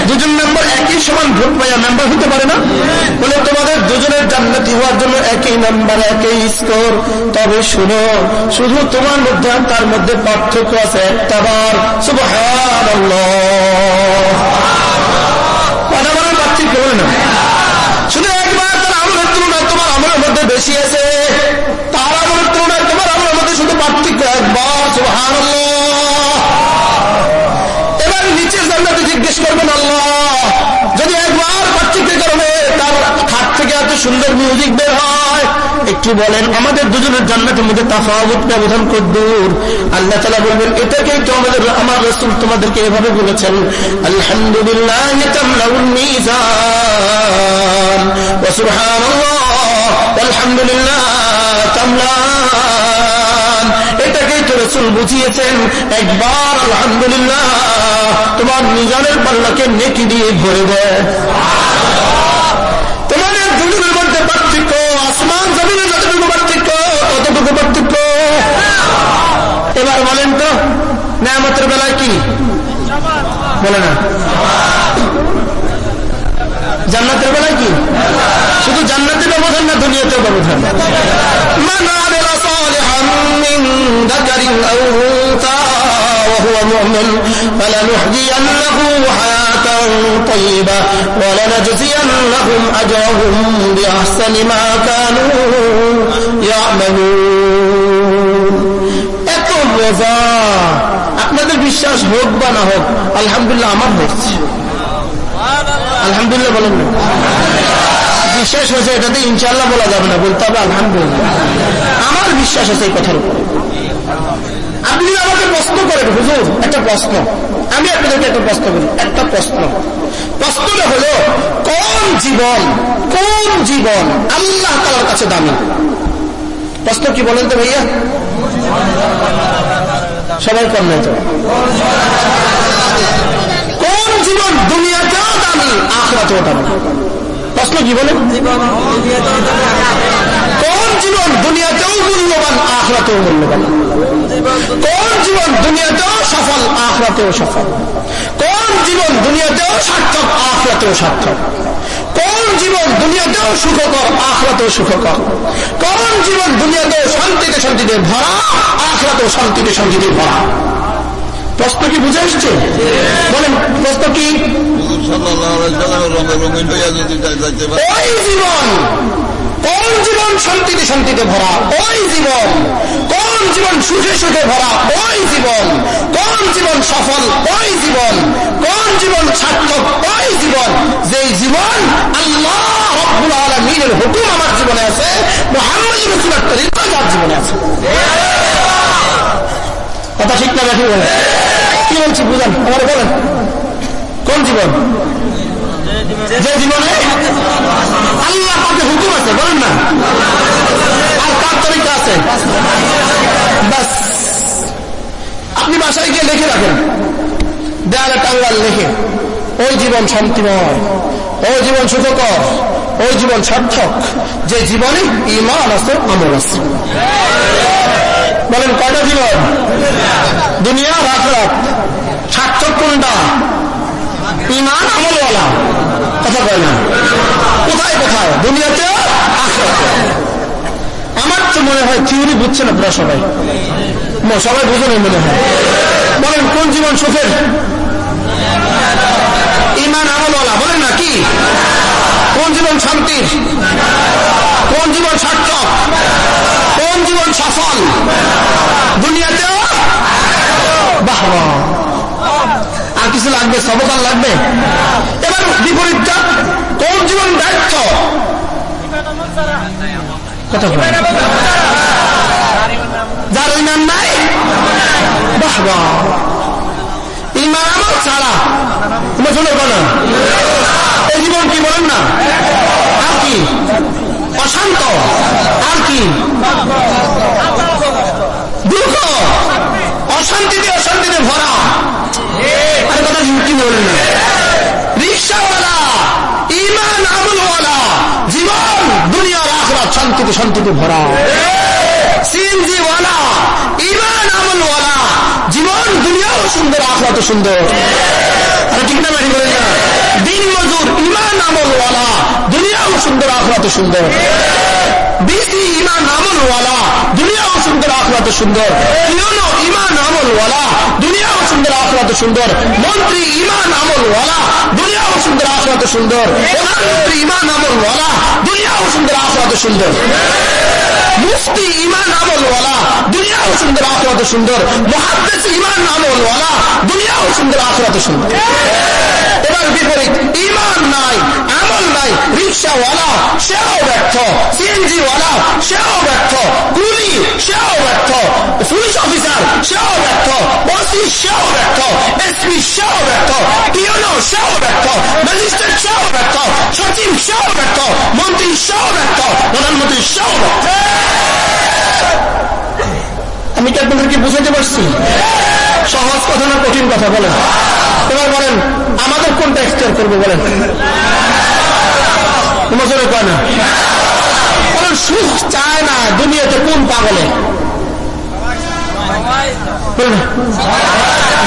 দুজন মেম্বার একই সমান ভোট পাইয়া মেম্বার হইতে পারে না। বলে তোমাদের দুজনের জান্নাতি হওয়ার জন্য একই নাম্বার একই স্কোর তবে শুনো, শুধু তোমার মধ্যে তার মধ্যে পার্থক্য আছে একটা বার। শুভ কথা এবার নিচের জান্নাতে জিজ্ঞেস করবেন আল্লাহ, যদি একবার পার্থক্যের কারণে তার খাট থেকে এত সুন্দর মিউজিক বের হয়, একটু বলেন, আমাদের দুজনের জান্নাতের মধ্যে তাফাউত ব্যবধান কদ্দূর আল্লাহ তালা বলবেন এটাকেই তো আমাদের আমার রসুল তোমাদেরকে এভাবে বলেছেন, আলহামদুলিল্লাহ আলহামদুলিল্লাহ এটাকেই তো রসুল বুঝিয়েছেন, একবার আলহামদুলিল্লাহ, তোমার নিজনের পাল্লাকে নেকি দিয়ে ভরে দেয় তোমাদের দুজনের মধ্যে পার্থক্য, আসমান যতটুকু পার্থক্য, ততটুকু পার্থক্য। এবার বলেন তো, নেয়ামতের বেলায় কি? বলে না। জান্নাতের বেলায় কি? শুধু জান্নাতের ব্যবধান না দুনিয়াতে ব্যবধান। من ذكر أو أنثى وهو مؤمن فلنحيينه حياة طيبة ولنجزينهم أجرهم بأحسن ما كانوا يعملون এত মজা আপনাদের বিশ্বাস হোক বা না হোক আলহামদুলিল্লাহ আমার হচ্ছে আলহামদুলিল্লাহ বলেন না বিশ্বাস হয়েছে এটাতে ইনশাল্লাহ বলা যাবে না, বলতে হবে আলহামদুলিল্লাহ। আমার বিশ্বাস আছে এই কথার উপরে। আপনি আমাকে প্রশ্ন করেন, হুজুর, একটা প্রশ্ন। আমি আপনাদেরকে একটা প্রশ্ন করি, একটা প্রশ্ন। প্রশ্নটা হলো, কোন জীবন কোন জীবন আল্লাহ তালার কাছে দামি? প্রশ্ন কি বলেন তো ভাইয়া? সবাই কম তো। কোন জীবন দুনিয়াতেও দামি, আখরাতেও দামি? প্রশ্ন কি বলেন? কোন জীবন দুনিয়াতেও মূল্যবান আখরাতেও মূল্যবান? কোন জীবন দুনিয়াতেও সফল আখরাতেও সফল? কোন জীবন দুনিয়াতেও সার্থক আখরাতেও সার্থক? কোন জীবন দুনিয়াতেও সুখকর আখরাতেও সুখকর? কোন জীবন দুনিয়াতেও শান্তিতে শান্তিতে ভরা আখরাতেও শান্তিতে শান্তিতে ভরা? প্রশ্ন কি বুঝে এসছে? বলেন, প্রশ্ন কি? ওই জীবন, কোন জীবন শান্তিতে শান্তিতে ভরা? ওই জীবন, কোন জীবন সুখে সুখে ভরা? ওই জীবন, কোন জীবন সফল? ওই জীবন, কোন জীবন সার্থক? ওই জীবন, যেই জীবন আল্লাহ রব্বুল আলমিনের হুকুম আমার জীবনে আছে, মোহাম্মদ রসুল যার জীবনে আছে। কথা ঠিক না রাখি কি বলছি বুঝান? আমার বলেন। কোন জীবন? যে জীবনে আল্লাহ পাকে হুকুম আছে, বলেন না। আর কার তরিকা আছে? আপনি বাসায় গিয়ে লিখে রাখেন। দেয়ালে টাঙ্গাল লিখে, ওই জীবন শান্তিময়, ওই জীবন সুখকর, ওই জীবন সার্থক, যে জীবনে ইমান আছে, আমল আছে। বলেন, কয়টা জীবন? দুনিয়া রাত রাত সার্থক কোনটা? ইমান আমলওয়ালা কথা কয় না। কোথায় কোথায়? দুনিয়াতে আমার তো মনে হয় থিওরি বুঝছে না পুরা সবাই। সবাই বুঝে নেই মনে হয়। বলেন, কোন জীবন সুখের? ইমান আমলওয়ালা বলেন না কি? কোন জীবন শান্তির? কোন জীবন সার্থক? কোন জীবন সফল? দুনিয়াতেও বাহ কিছু লাগবে সবকাল লাগবে। এবার বিপরীতটা কোন জীবন ব্যর্থ যার ইমান নাই আমার ছাড়া শুনে বলো এই জীবন কি বলেন না আর কি অশান্ত আর কি দুঃখ অশান্তিতে অশান্তিতে ভরা আর কি বলেন না রিক্সাওয়ালা ইমান আমলওয়ালা জীবন দুনিয়ার আখরাত শান্তিতে শান্তিতে ভরা। সিএনজিওয়ালা ইমান আমলওয়ালা জীবন, দুনিয়াও সুন্দর আখরাতও সুন্দর। আর ঠিক না, বাড়ি বলেন না। দিন, মজুর ইমান আমলওয়ালা দুনিয়াও সুন্দর আখরাতও সুন্দর। বিসি ইমান আমলওয়ালা দুনিয়াও সুন্দর আখরাতও সুন্দর। ইউনো ইমান আমলওয়ালা দুনিয়াও সুন্দর আখরাত সুন্দর। মন্ত্রী ইমান আমলওয়ালা দুনিয়াও সুন্দর আখরাত সুন্দর। প্রধানমন্ত্রী ইমান আমলওয়ালা দুনিয়াও সুন্দর আখরাত সুন্দর। মুফতি ইমান আমলওয়ালা দুনিয়াও সুন্দর আখরাত সুন্দর। মহাদ্দেশ ইমান আমলওয়ালা দুনিয়াও সুন্দর আখরাত সুন্দর এবার বিপরীত ইমান নাই আমল নাই রিক্সাওয়ালা সেও ব্যর্থ সিএনজিওয়ালা সেও ব্যর্থ কুলি সেও ব্যর্থ পুলিশ অফিসার সেও ব্যর্থ ওসি সেও ব্যর্থ এসপি সেও ব্যর্থ পিওনো সেও ব্যর্থ ম্যাজিস্ট্রেট সেও ব্যর্থ সচিব সেও ব্যর্থ মন্ত্রী সেও ব্যর্থ প্রধানমন্ত্রী সেও ব্যর্থ আমি কি আপনাদেরকে বুঝাতে পারছি। সহজ কথা না কঠিন কথা, বলেন। এবার বলেন, আমাদের কোনটা এক্সটেয়ার করব, বলেন? নজরে কয় না। বলেন সুখ চায় না দুনিয়াতে কোন পাগলে?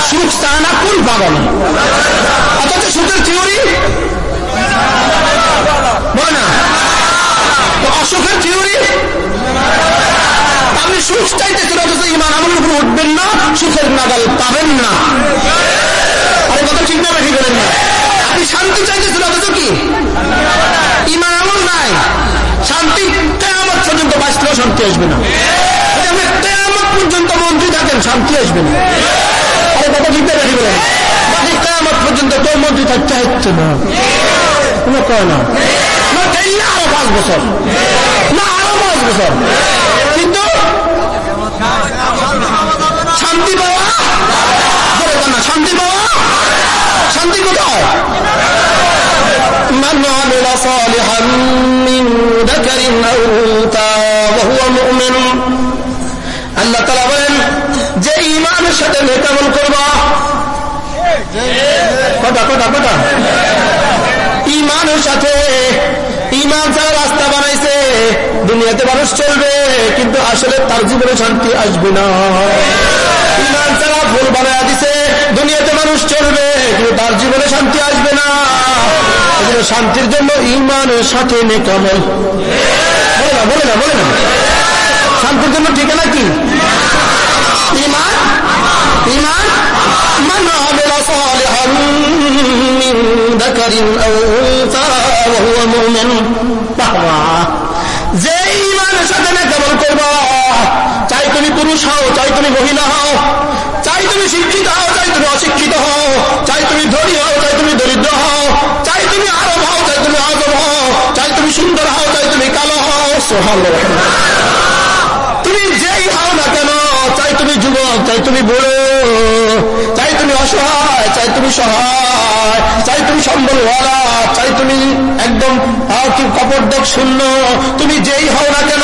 সুখ চায় না কোন পাগলে? অথচ সুখের থিওরি? বলে না। অসুখের সুখের নাগাল পাবেন না আরে কথা ঠিক না ঠিক করেন না আপনি শান্তি চাইতেছেন অথচ কি ইমান এমন নাই শান্তি তেমন পর্যন্ত বাঁচলেও শান্তি আসবে না তেমন পর্যন্ত মন্ত্রী থাকেন শান্তি আসবে না আরে কথা ঠিক না ঠিক করেন বাকি তেমন পর্যন্ত তোর মন্ত্রী থাকতে হচ্ছে না কোনো কয় না না আরও পাঁচ বছর না আরও পাঁচ বছর কিন্তু শান্তি পাওয়া না শান্তি পাওয়া শান্তি কোথায় من عمل صالحا من ذكر أو أنثى وهو مؤمن আল্লাহ তালা বলেন যে ইমানের সাথে নেকামল করবা কটা কটা কটা ইমানের সাথে ইমান ছাড়া রাস্তা বানাইছে দুনিয়াতে মানুষ চলবে কিন্তু আসলে তার জীবনে শান্তি আসবে না ইমান ছাড়া ভুল বানায় দিছে দুনিয়াতে মানুষ চলবে কিন্তু তার জীবনে শান্তি আসবে না শান্তির জন্য ইমানের সাথে নেকামল বলে না বলে না বলে না শান্তির জন্য ঠিকানা কি ইমান ইমান من عمل صالحا من ذكر أو أنثى وهو مؤمن যে ইমানের সাথে নেকামল করবা চাই তুমি পুরুষ হও চাই তুমি মহিলা হও চাই তুমি শিক্ষিত হও চাই তুমি অশিক্ষিত হও চাই তুমি ধনী হও চাই তুমি দরিদ্র হও চাই তুমি আরব হও চাই তুমি আজব হও চাই তুমি সুন্দর হও চাই তুমি কালো হও সোহাল তুমি যেই হও না কেন চাই তুমি যুবক চাই তুমি বুড়ো চাই তুমি অসহায়, চাই তুমি সহায়, চাই তুমি সম্বলওয়ালা, চাই তুমি একদম কপর দেখ শূন্য। তুমি যেই হও না কেন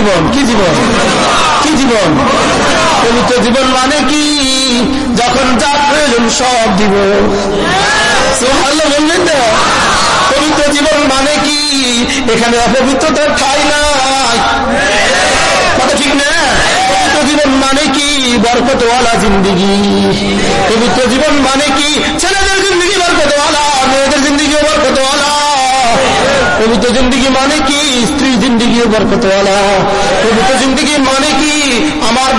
জীবন? কি জীবন? কি জীবন? পবিত্র জীবন মানে কি? যখন যা প্রয়োজন সব দিব। ভালো বললেন না? পবিত্র জীবন মানে কি? এখানে অপবিত্রতার ঠাই নাই। কথা ঠিক না? পবিত্র জীবন মানে কি? বরকতওয়ালা জিন্দিগি। পবিত্র জীবন মানে কি? ছেলেদের জিন্দিগি বরকতওয়ালা, মেয়েদের জিন্দিগি বরকতওয়ালা। পবিত্র জিন্দিগি মানে কি? স্ত্রী জিন্দিগি বরকতওয়ালা। পবিত্র জিন্দিগি মানে কি? আমার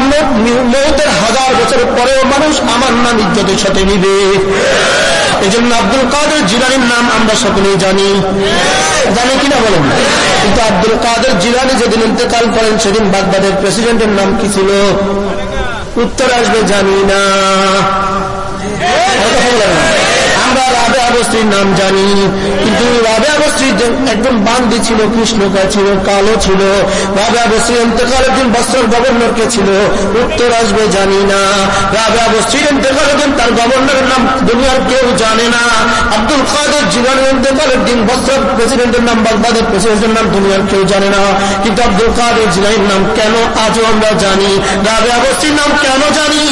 মৌতের হাজার বছর পরেও মানুষ আমার নাম ইজ্জতের সাথে নিবে। এই জন্য আব্দুল কাদের জিলানির নাম আমরা সকলেই জানি। জানি কিনা বলেন? কিন্তু আব্দুল কাদের জিলানি যেদিন ইন্তেকাল করেন, সেদিন বাগদাদের প্রেসিডেন্টের নাম কি ছিল? উত্তর আসবে জানি না। আমরা রাবে আবস্ত্রীর নাম জানি। কিন্তু রাবে আবস্ত্রীর একজন বান্দি ছিল কৃষ্ণকা ছিল, কালো ছিল রাবে আবস্ত্রী অন্তকালের দিন বস্ত্র গভর্নরকে ছিল, উত্তর আসবে জানি না। রাবে আবস্ত্রীর অন্তকালের দিন তার গভর্নরের নাম দুনিয়ার কেউ জানে না। আব্দুল কাদের জীবনের অন্তকালের দিন বস্ত্র প্রেসিডেন্টের নাম, বাগদাদের প্রেসিডেন্টের নাম দুনিয়ার কেউ জানে না। কিন্তু আব্দুল কাদের জিলাইয়ের নাম কেন আজও আমরা জানি? রাবে আবস্ত্রীর নাম কেন জানি?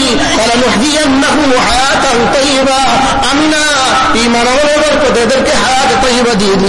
আমি না ইমান আমলের বরকত এদেরকে হায়াত তৈবা দিয়ে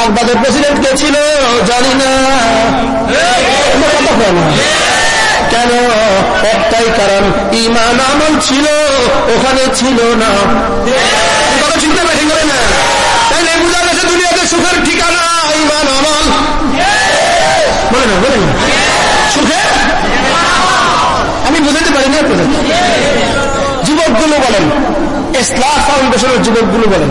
বাগদাদের প্রেসিডেন্ট কে ছিল জানি না। কেন? একটাই কারণ ইমান আমল ছিল, ওখানে ছিল না। চিন্তা বেশি করে না? তাই বুঝা গেছে দুনিয়াতে সুখের ঠিকানা ইমান আমল। বলে না বলে না। সুখে? আমি বুঝাতে পারি না যুবকগুলো বলেন ইসলাম ফাউন্ডেশনের যুবকগুলো বলেন।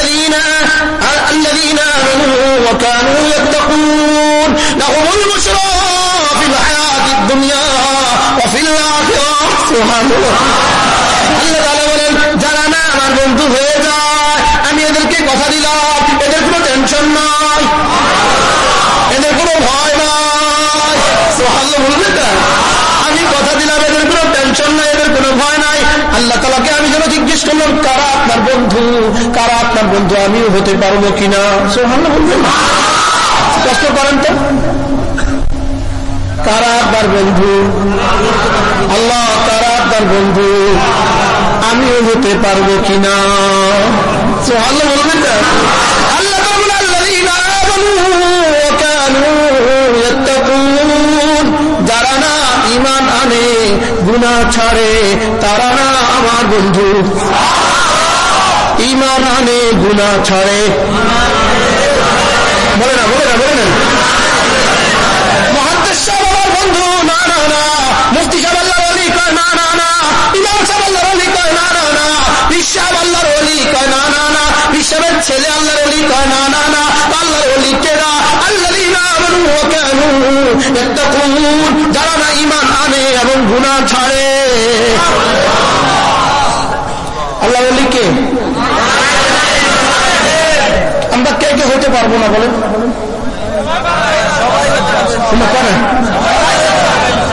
وكانوا يتقون لهم البشرى في الحياة الدنيا وفي الآخرة سبحان الله আল্লাহ তাআলা বলেন যারা না আমার বন্ধু হয়ে যায় আমি এদেরকে কথা দিলাম এদের কোনো টেনশন নাই এদের কোনো ভয় নাই সুবহানাল্লাহ বলবেন না আমি কথা দিলাম এদের কোনো টেনশন নাই এদের কোনো ভয় নাই আল্লাহ তালাকে আমি যেন জিজ্ঞেস করলাম, কারা আপনার বন্ধু? কারা আপনার বন্ধু? আমিও হতে পারব কিনা? সোহান বলবেন কষ্ট করেন তো। কারা আপনার বন্ধু? আল্লাহ, কারা আপনার বন্ধু? আমিও হতে পারব কিনা? সোহান বলবেন না। গুণা ছাড়ে, তারা না আমার বন্ধু। ইমান আনে গুণা ছাড়ে। বলে না বলে না বলে না। অলি না না না। অলি না না না। অলি না না ছেলে আল্লাহর অলি কয়, না না না। আল্লাহর অলি কানু গুনাহ ছাড়ে। আল্লাহর অলি কে? আমরা কে কে হতে পারব না বলেন?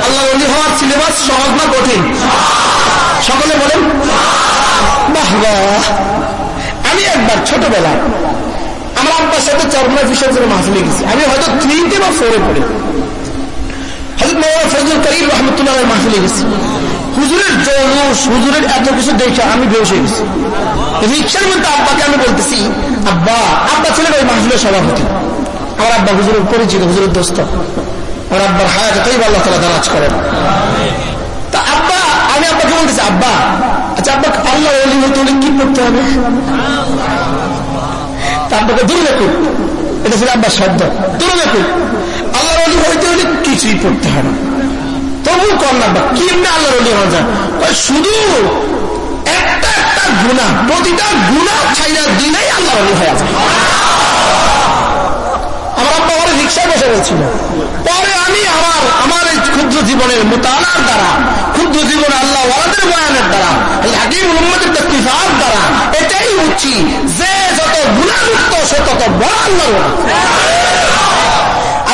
আল্লাহ অলি হওয়ার সিলেবাস সহজ না কঠিন? সকলে বলেন, বাহ আমি একবার ছোটবেলা আমার আব্বার সাথে চরমা ফিসার জন্য মাহফিলে আমি হয়তো থ্রিতে বা ফোরে পড়ে আব্বা পরিচিত, হুজুরের দোস্ত। আমার আব্বার হায়াত আল্লাহ তালা দারাজ করেন। তা আব্বা, আমি আব্বাকে বলতেছি, আব্বা আচ্ছা আব্বা, আল্লাহ অলি হতে কি করতে হবে? তা আব্বাকে দূরে রাখুন এটা ছিল আব্বার শব্দ। দূরে রাখুন কিছুই পড়তে তবু কর না আব্বা কি এমনি আল্লাহ অলি হওয়া যায়? শুধু একটা একটা গুণা, প্রতিটা গুণা ছাইরা দিলেই আল্লাহ অলি হয়ে যায় আমার আব্বা আমার রিক্সায় বসে বলছিল পরে আমি আমার আমার এই ক্ষুদ্র জীবনের মোতালার দ্বারা, ক্ষুদ্র জীবনে আল্লাহ বয়ানের দ্বারা, এই হাকিম উম্মদের তক্তিফার দ্বারা, এটাই বুঝছি যে যত গুণামুক্ত, সে তত বড় আল্লাহ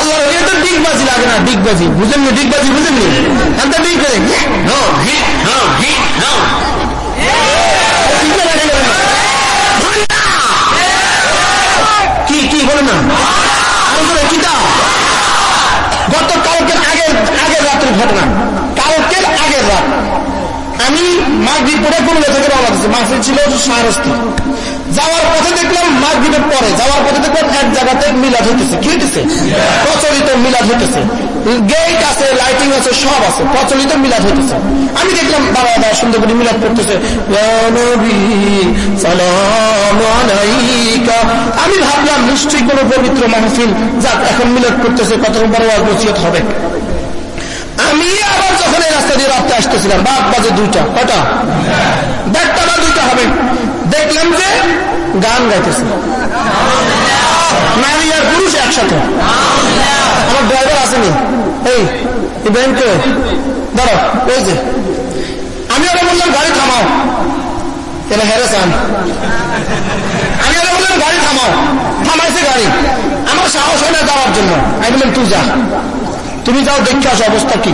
আল্লাহ এটা ডিগবাজি লাগে না ডিগবাজি। বুঝেননি ডিগবাজি বুঝেননি একটা ডিগ করে। কি কি বলে না? গত কালকের আগের আগের রাতের ঘটনা। কালকের আগের রাত। আমি মাগদ্বীপে কুমিল্লা থেকে রওনা দিচ্ছি মাহফিল ছিল সারস্তি যাওয়ার পথে দেখলাম মাগদ্বীপের পরে, যাওয়ার পথে দেখলাম এক জায়গাতে মিলাদ হইতেছে। কি হইতেছে? প্রচলিত মিলাদ হইতেছে। গেট আছে লাইটিং আছে, সব আছে, প্রচলিত মিলাদ হইতেছে। আমি দেখলাম বাবা বাবা সুন্দর করে মিলাদ করতেছে। আমি ভাবলাম, নিশ্চয়ই কোন পবিত্র মাহফিল, যাক, এখন মিলাদ করতেছে কত বড় নসিহত হবে। আমি আবার যখন এই রাস্তা দিয়ে রাস্তায় আসতেছিলাম বাদ বাজে দুইটা কটা বা দুইটা হবে। দেখলাম যে গান গাইতেছে। নারী আর পুরুষ একসাথে। আমার ড্রাইভার আসেনি এই ব্যাংকে ধরো ওই যে। আমি ওরা বললাম, গাড়ি থামাও। এরা হেরে চান আমি ওরা বললাম, গাড়ি থামাও। থামাইছে গাড়ি। আমার সাহস হয় না যাওয়ার জন্য। আমি বললাম, তুই যা। তুমি যাও, দেখে আসো অবস্থা কি?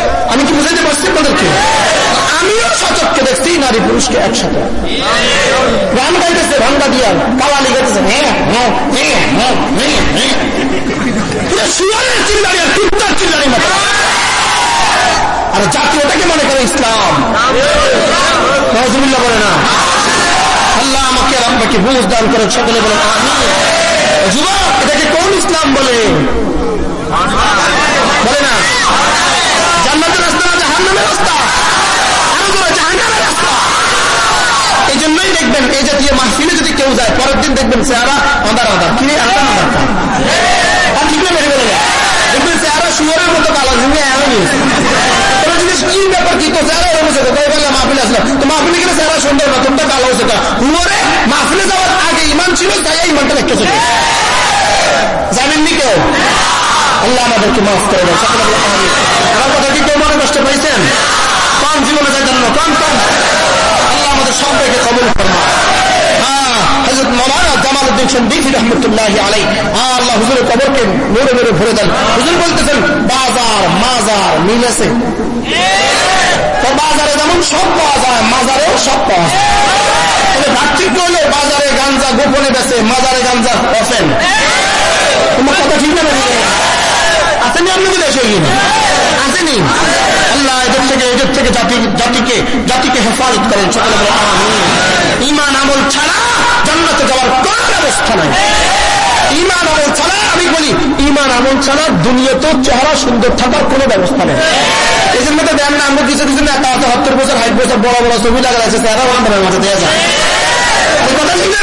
আমি কি বুঝাইতে পারছি আপনাদেরকে? আমিও সচককে দেখছি, নারী পুরুষকে একসাথে। গান গাইতেছে, ভাঙ্গা দিয়া কালা লিখেছে শুয়ারের চিল্লারি আর কুত্তার জাতীয়টাকে মনে করে ইসলাম। নজরুল্লাহ বলে না। আল্লাহ আমাকে আপনাকে বুঝ দান করে সকলে বলে যুবক, এটাকে কোন ইসলাম বলে না। জান্নাতের রাস্তা না জাহান্নামের রাস্তা? জাহান্নামের এই জন্যই দেখবেন এই জাতীয় মাহফিলে যদি কেউ যায়, পরের দিন দেখবেন চেহারা আদার আদার কি আদার আদার আর না মেরে শুয়ারের মতো কালো জিনিস কি ব্যাপার, কি তো চেহারা এরকম হচ্ছে তো বললে মাহফিলে আসলাম তো মাহফিলে গেলে চেহারা সুন্দর না তোমরা কালো তা হুয়ারে, মাহফিলে যাওয়ার আগে ইমান ছিল, তাই ইমানটা দেখতে চলে জানেননি কেউ? আল্লাহ আমাদেরকে মাফ করে দেয় সকলে। আমার কথা কি কেউ মনে কষ্ট পাইছেন? কোন জীবনে যাইতেন না, কোন কোন? আল্লাহ আমাদের সবাইকে কবল মৌলানা জামালউদ্দিন রহমতুল্লাহ আলাই আল্লাহ হুজুরের কবরকে নড়ে নড়ে ভরে দেন। হুজুর বলতেছেন, বাজার, মাজার মিল আছে বাজারে যেমন সব পাওয়া যায়, মাজারে সব পাওয়া যায়। বাজারে গাঞ্জা গোপনে বেছে মাজারে গাঞ্জা অফেন তোমার কথা ঠিক না আসেনি আপনাদের দেশে আসেনি? আল্লাহ এদের থেকে এদের থেকে জাতি, জাতিকে জাতিকে হেফাজত করেন সকলে ইমান আমল ছাড়া জান্নাতে যাওয়ার কোন ব্যবস্থা নাই। ইমান আমল ছাড়া, আমি বলি ইমান আমল ছাড়া দুনিয়াতে চেহারা সুন্দর থাকার কোনো ব্যবস্থা নেই। এই জন্য তো দেন না, আমরা কিছু কিছু না এত সত্তর বছর, ষাট বছর, বড় বড় ছবি লাগা আছে, চেহারা বান্ধবের মাঝে দেওয়া যায় কথা বেশি না।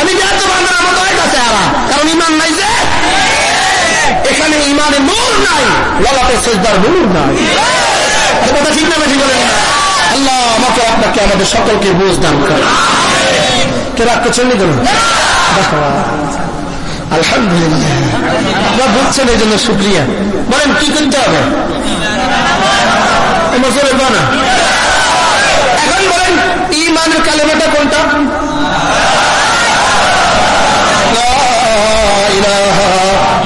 আমি যার বান্ধব আমার তো একটা চেহারা কারণ ইমান নাই যে। এখানে ইমানে নূর নাই ললাটে সেজদার নূর নাই। কথা ঠিক না বেশি বলেন? আল্লাহ আমাকে, আপনাকে, আমাদের সকলকে বুঝ দান করে কে রাখতে চলে গেল আলহামদুলিল্লাহ। বুঝছেন এই জন্য শুক্রিয়া। বলেন, কি করতে হবে? এখন বলেন, ইমানের কালেমাটা কোনটা?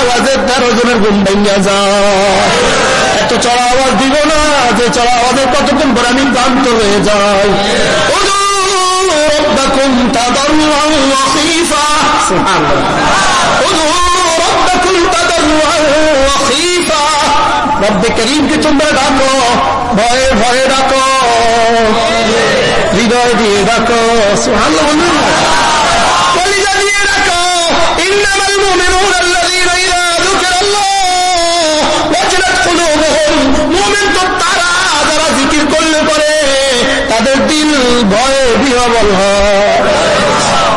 আওয়াজে তেরো জনের ঘুম ভেঙে যায় এত চড়া আওয়াজ দিব না যে চড়া আওয়াজে কতক্ষণ পর আমি ক্লান্ত হয়ে যাই ادعوا ربكم تضرعا وخيفا سبحان الله ادعوا ربكم تضرعا وخيفا রব্বে করিমকে তোমরা ডাকো ভয়ে ভয়ে ডাকো হৃদয় দিয়ে ডাকো সুবহানাল্লাহ বলুন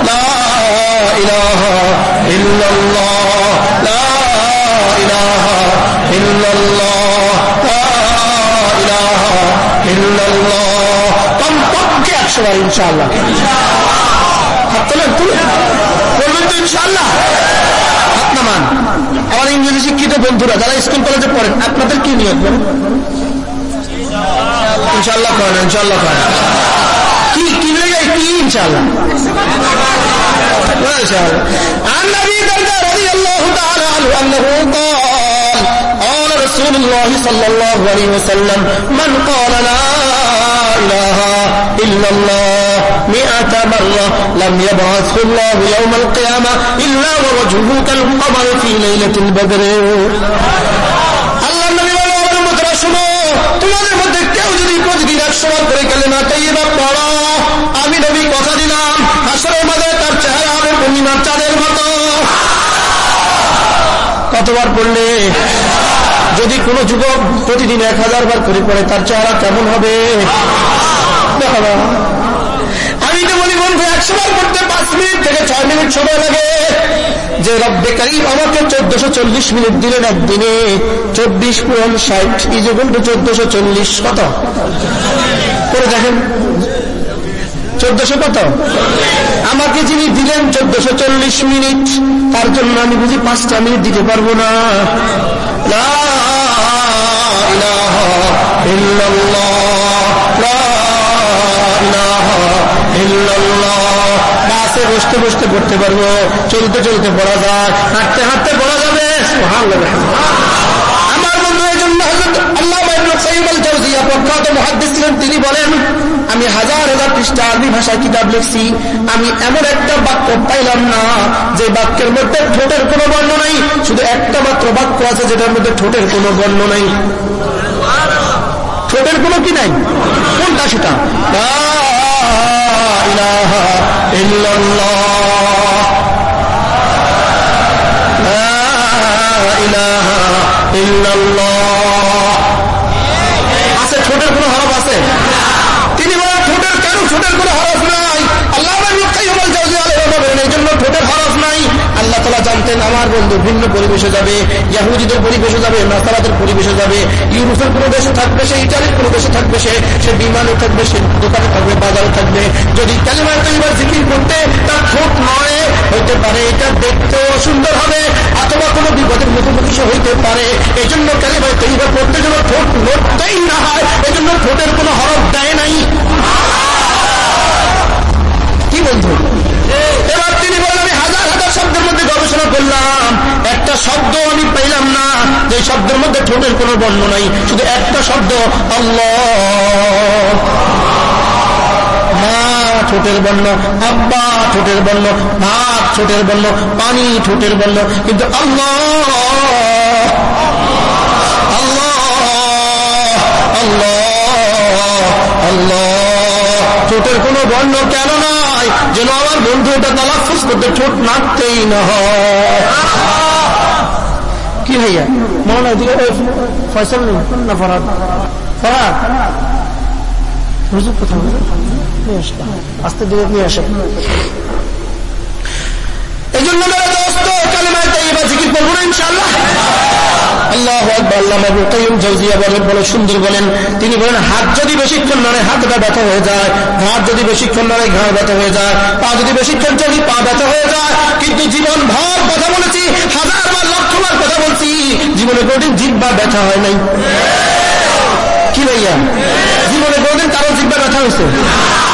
লা ইলাহা ইল্লাল্লাহ কমপক্ষে একশো বার তুলেন বলবেন তো ইনশাআল্লাহ। হাত নামান। আমার ইংরেজি শিক্ষিত বন্ধুরা, যারা স্কুল কলেজে পড়েন, আপনাদের কি নিয়ত বলেন ইনশাআল্লাহ করেন ইনশাআল্লাহ করেন কি কি লেগে কি ইনশাআল্লাহ ما شاء الله عن ابي درداء رضي الله تعالى عنه انه قال قال رسول الله صلى الله عليه وسلم من قال لا اله الا الله مئة مرة لم يبعثه الله يوم القيامة إلا ووجهه كالقمر في ليلة البدر প্রতিদিন করে তাই এবার পড়ো। আমি নবী কথা দিলাম, হাসরের মাঝে তার চেহারা হবে পূর্ণিমার চাঁদের মতো। কতবার পড়লে? যদি কোন যুবক প্রতিদিন এক হাজার বার করে পড়ে, তার চেহারা কেমন হবে? দেখাবা আমি তো বলি বন্ধু একশো বার করতে পাঁচ মিনিট থেকে ছয় মিনিট সময় লাগে। যে রব্বে কারিম আমাকে চোদ্দশো চল্লিশ মিনিট দিলেন একদিনে, চব্বিশ পূরণ ষাট ইজগুল চোদ্দশো চল্লিশ, কত? করে দেখেন। চোদ্দশো কত? আমাকে যিনি দিলেন চোদ্দশো চল্লিশ মিনিট, তার জন্য আমি বুঝি পাঁচটা মিনিট দিতে পারব না। বাসে বসতে বসতে পড়তে পারব। চলতে চলতে পড়া যায় হাঁটতে হাঁটতে পড়া যাবে। আমার বন্ধু এই জন্য প্রখ্যাত মহাদ্দিস ছিলেন। তিনি বলেন, আমি হাজার হাজার পৃষ্ঠা আরবি ভাষায় কিতাব লিখছি। আমি এমন একটা বাক্য পাইলাম না, যে বাক্যের মধ্যে ঠোঁটের কোনো বর্ণ নাই। শুধু একটা মাত্র বাক্য আছে, যেটার মধ্যে ঠোঁটের কোনো বর্ণ নাই। ঠোঁটের কোনো কি নাই? কোনটা সেটা? আছে ছোটের কোনো হরফ আছে? তিনি বলেন ছোটের কেন ছোটের কোনো হরফ নাই? তালা জানতেন, আমার বন্ধু ভিন্ন পরিবেশে যাবে, ইয়াহুদিদের পরিবেশে যাবে, নাসারাদের পরিবেশে যাবে, ইউরোপের কোনো দেশে থাকবে সে ইটালির কোনো দেশে থাকবে সে সে বিমানে থাকবে, সে দোকানে থাকবে, বাজারে থাকবে। যদি কালিমার কালিমার জিকির করতে তার ঠোঁট নয় হইতে পারে এটা দেখতেও সুন্দর হবে, অথবা কোনো বিপদের মুখোমুখি সে হইতে পারে। এই জন্য কালিমার কালিমা করতে যেন ঠোঁট নড়তেই না হয় এই জন্য ঠোঁটের কোনো হরফ দেয় নাই। কি বন্ধু? এবার তিনি বলেন, আমি হাজার হাজার শব্দের মধ্যে গবেষণা করলাম। একটা শব্দ আমি পাইলাম না। যে শব্দের মধ্যে ঠোঁটের কোনো বর্ণ নাই। শুধু একটা শব্দ ঠোঁটের বর্ণ। আব্বা, ঠোঁটের বর্ণ। ভাত, ঠোঁটের বর্ণ। পানি, ঠোঁটের বর্ণ। কিন্তু আল্লাহ আল্লাহ আল্লাহ আল্লাহ। ঠোঁটের কোনো বর্ণ কেন নাই? যেন আমার বন্ধু এটা তালাফুস করতে ঠোঁট নাড়তেই না কি ভাইয়া? মনে হয় ফয়সল নেই, না ফরাদ? ফরাদ? আস্তে ধীরে নিয়ে আসে। এই জন্য ইনশাআল্লাহ। আল্লাহ জৌজিয়া বলেন বলে সুন্দর বলেন। তিনি বলেন, হাত যদি বেশিক্ষণ নড়ে, হাতটা ব্যথা হয়ে যায়। ঘাট যদি বেশিক্ষণ নড়ে, ঘাড় ব্যথা হয়ে যায়। পা যদি বেশিক্ষণ চলি পা ব্যথা হয়ে যায়। কিন্তু জীবন ভর কথা বলেছি, হাজার বার, লক্ষ বার কথা বলছি, জীবনে কোনদিন জিব্বা ব্যথা হয় নাই। কি ভাইয়া? জীবনে কোনদিন কারও জিব্বা ব্যথা হয়েছে?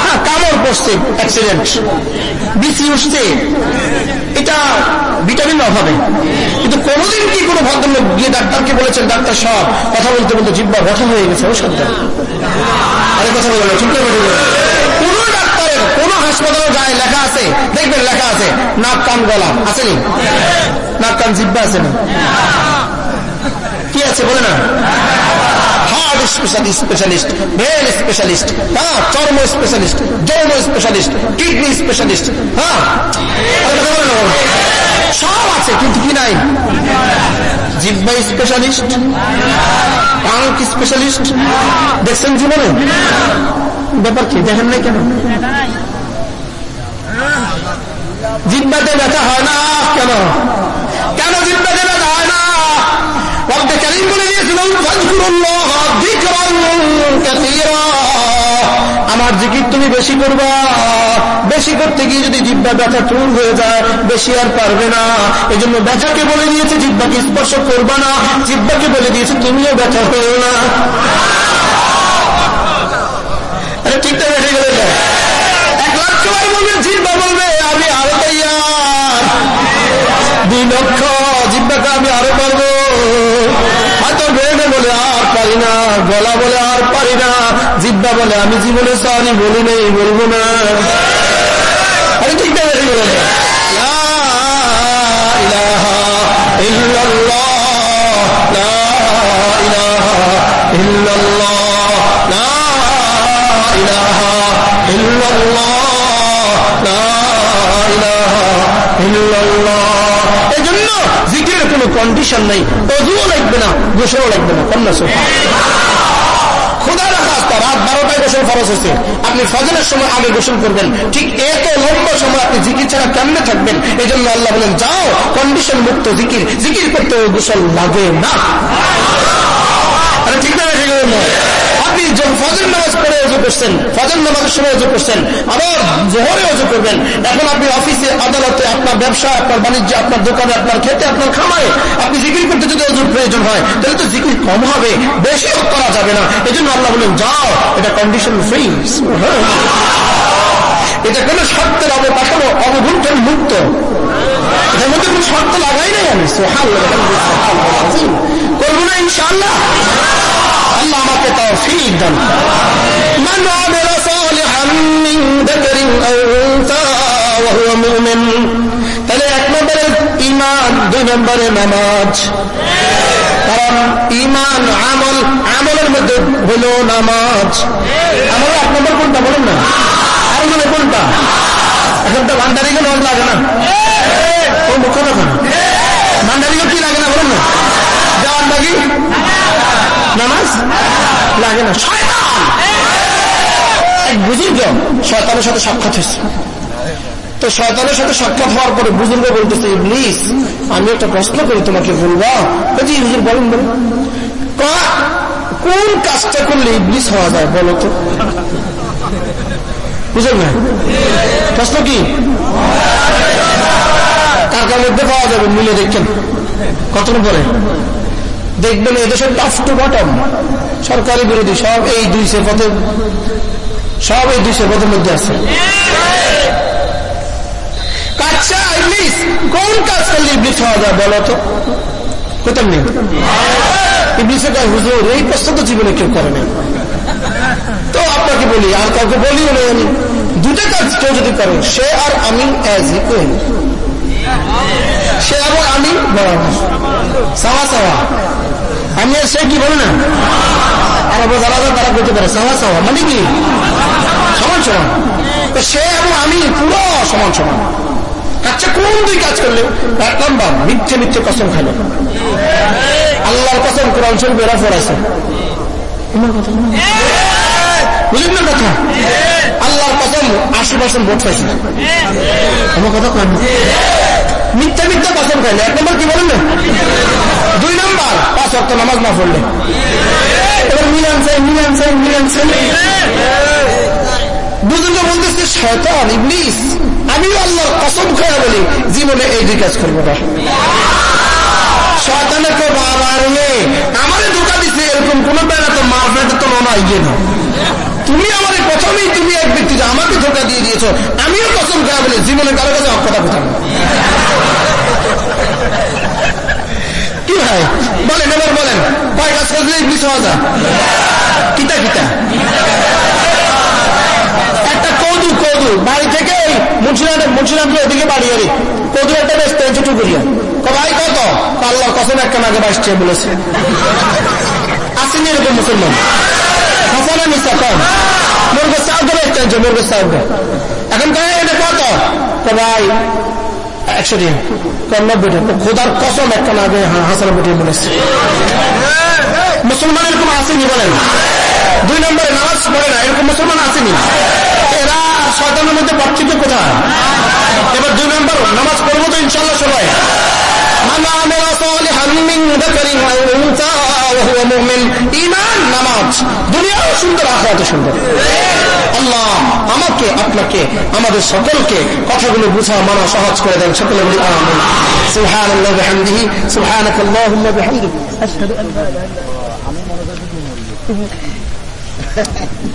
হ্যাঁ কামড় পড়ছে অ্যাক্সিডেন্ট বিসি উঠছে। এটা ভিটামিন অভাবে কিন্তু কোনদিন কি কোনো ভদ্রলোক গিয়ে ডাক্তারকে বলেছেন, ডাক্তার সব কথা বলতে বলতে জিব্বা ব্যথা হয়ে গেছে আরে কথা ডাক্তারের হাসপাতালে যায় লেখা আছে? দেখবেন লেখা আছে, নাক, কান, গলা। নাক, কান, জিব্বা আছে না? কি আছে বলে না? স্পেশালিস্ট স্পেশালিস্ট স্পেশালিস্ট হ্যাঁ চর্ম স্পেশালিস্ট, যৌন স্পেশালিস্ট, কিডনি স্পেশালিস্ট হ্যাঁ। সব আছে, কিন্তু কি নাই? জিব্বা স্পেশালিস্ট টাঙ্ক স্পেশালিস্ট দেখছেন জীবনে? ব্যাপার কি, দেখেন নাই কেন? জিব্বাতে ব্যথা হয় না, কেন? কেন জিব্বাতে ব্যথা হয় না? রব্বে কারিম বলে দিয়েছিলাম আমার জিকির তুমি বেশি করবা। বেশি করতে গিয়ে যদি জিব্বা ব্যথা চুল হয়ে যায়, বেশি আর পারবে না। এই জন্য ব্যথাকে বলে দিয়েছে, জিব্বাকে স্পর্শ করবা না। জিব্বাকে বলে দিয়েছে, তুমিও ব্যথা করো না। আরে বেঠে গেলে। এক বার বলবে, জিব্বা বলবে, আমি আরও তৈয়ার দুই লক্ষ জিব্বাকে আমি আরও পারব। হয়তো বলে আর গলা বলে আর পারি না, জিব্বা বলে আমি জীবনে সরি বলি নেই, বলব না। আরে ঠিক না গেল এই জন্য জিকিরের কোন কন্ডিশন নেই। অজুও লাগবে না, গোসলও লাগবে না। কন্যা খোদা রাত বারোটায় গোসল ফরজ হয়েছে। আপনি ফজরের সময় আগে গোসল করবেন। ঠিক এত লম্বা সময় আপনি জিকির ছাড়া কেমনে থাকবেন? এই জন্য আল্লাহ বলেন, যাও কন্ডিশন মুক্ত জিকির। জিকির করতে গোসল লাগে না। ঠিক না ঠিক আপনি ফজর নামাজ পড়ে অজু করছেন, ফজর নামাজের সময় অজু করছেন, আবার জোহরে অজু করবেন, এখন আপনি অফিসে, আদালতে, আপনার ব্যবসা, আপনার বাণিজ্য, আপনার দোকানে, আপনার খেতে, আপনার খামারে আপনি জিকির করতে যদি অজুর প্রয়োজন হয়, তাহলে তো জিকির কম হবে, বেশি করা যাবে না। এই জন্য আল্লাহ বলেন, যাও, এটা কন্ডিশন ফ্রি এটা কোন শর্তের অবকাঠামো অবগুণ্ঠন মুক্ত এটার মধ্যে কোন শর্ত লাগাই নাই আমি সোহাল করবো না ইনশাআল্লাহ আল্লাহ আমাকে তাও ফিক দান من عمل صالحا من ذكر أو أنثى وهو مؤمن তাহলে এক নম্বরে ইমান দুই নম্বরে নামাজ কারণ ইমান আমল আমলের মধ্যে হলো নামাজ আমল এক নম্বর কোনটা বলুন না আর মানে কোনটা এখন তো ভান্ডারিকে নজ লাগে না। ও মুখ রাখো না। ভান্ডারিকে কি লাগে না বলুন না? যাওয়ার লাগি নামাজ? লাগে না। বুজুর্গ শয়তানের সাথে সাক্ষাৎ হয়েছে। তো শয়তানের সাথে সাক্ষাৎ হওয়ার পরে বুজুর্গ বলতেছে ইবলিস আমি একটা প্রশ্ন করি তোমাকে বলবা। জি হুজুর বলেন বলেন। কোন কাজটা করলে ইবলিস হওয়া যায় বলো তো? বুঝলেন না? প্রশ্ন কি? কার কার মধ্যে পাওয়া যাবে, মিলে দেখছেন কতক্ষণ পরে দেখবেন এদেশের টপ টু বটম সরকারি বিরোধী, সব এই দুই পথে সব এই দুই পথের মধ্যে আছে। কাচ্চা কোন কাজ বলো তো? নেই জীবনে কেউ করে না তো আপনাকে বলি, আর কাউকে বলি আমি। দুটো কাজ কেউ যদি করে, সে আর আমি সে এবং আমি সাওয়া সাওয়া। আমি আর সে কি বলে না? আর যারা তারা করতে পারে। সাওয়া সাওয়া। মানে কি? সমান সমান। তো সে এবং আমি পুরো সমান সমান। আচ্ছা কোন দুই কাজ করলে? এক নম্বর, মিথ্যে মিথ্যে কসম খাইল আল্লাহর কসম কোরআন শরীফ এরা পড়াইছে বুঝলেন না কথা? আল্লাহর কসম, আশি পার্সেন্ট ভোট পাইছে। আমার কথা কেন মিথ্যা মিথ্যা কসম খাইলে এক নম্বর কি বলেন না? দুই নম্বর, পাঁচ অক্ট নামাজ না পড়লে। এবার মিলান চাই মিলান চাই মিলান চাই দুজনকে বলতেছে, শয়তান, ইবলিস আমি আল্লাহর কসম খাওয়া বলি, জীবনে এই দুই কাজ করব না। শয়তানে তো বাবা রে, আমারে ধোকা দিচ্ছে এরকম কোন বেলা তো মার ফেটে তো মনে ইয়ে না। তুমি আমার প্রথমেই তুমি এক ব্যক্তি যে আমাকে ধোকা দিয়ে দিয়েছ, আমিও কসম খাওয়া বলি জীবনে কারও কাছে অক্ষতা কোথাও কি ভাই? বলেন, এবার বলেন, কয় কাজ করলে ইবলিস হওয়া যায়? কিতা কিতা? একটা কৌদু কৌদু। বাড়ি থেকে মুন্সিরাম মুন্সিরামকে ওদিকে বাড়ি আরে কৌদু একটা বেশ ছোট করিয়া। ভাই, কত? আল্লাহর কসম একটা নাগে বাইশটি বলেছে। আসেনি এরকম মুসলমান। হাসানা মিসা কম মুরগের সাউকে বেশ মুরগো সাউকে এখন কয়, এটা কত? ভাই, একশো টাকা। নব্বই টাকা। খোদার কসম, একটা নাগে হাসানা বেটে বলেছে। মুসলমান এরকম আসেনি বলেন। দুই নম্বরে নামাজ পড়ে না, এরকম মুসলমান আসেনি। এরা শয়তানের মধ্যে পার্থক্য কোথায়? এবার দুই নম্বর, নামাজ পড়ব তো ইনশাল্লাহ সবাই। আমাদের সকলকে কথাগুলো বুঝা, মানা, সহজ করে দেন। সকলে বলি আমিন। সুবহান 뭐, 아무 말도 듣기 모르겠어.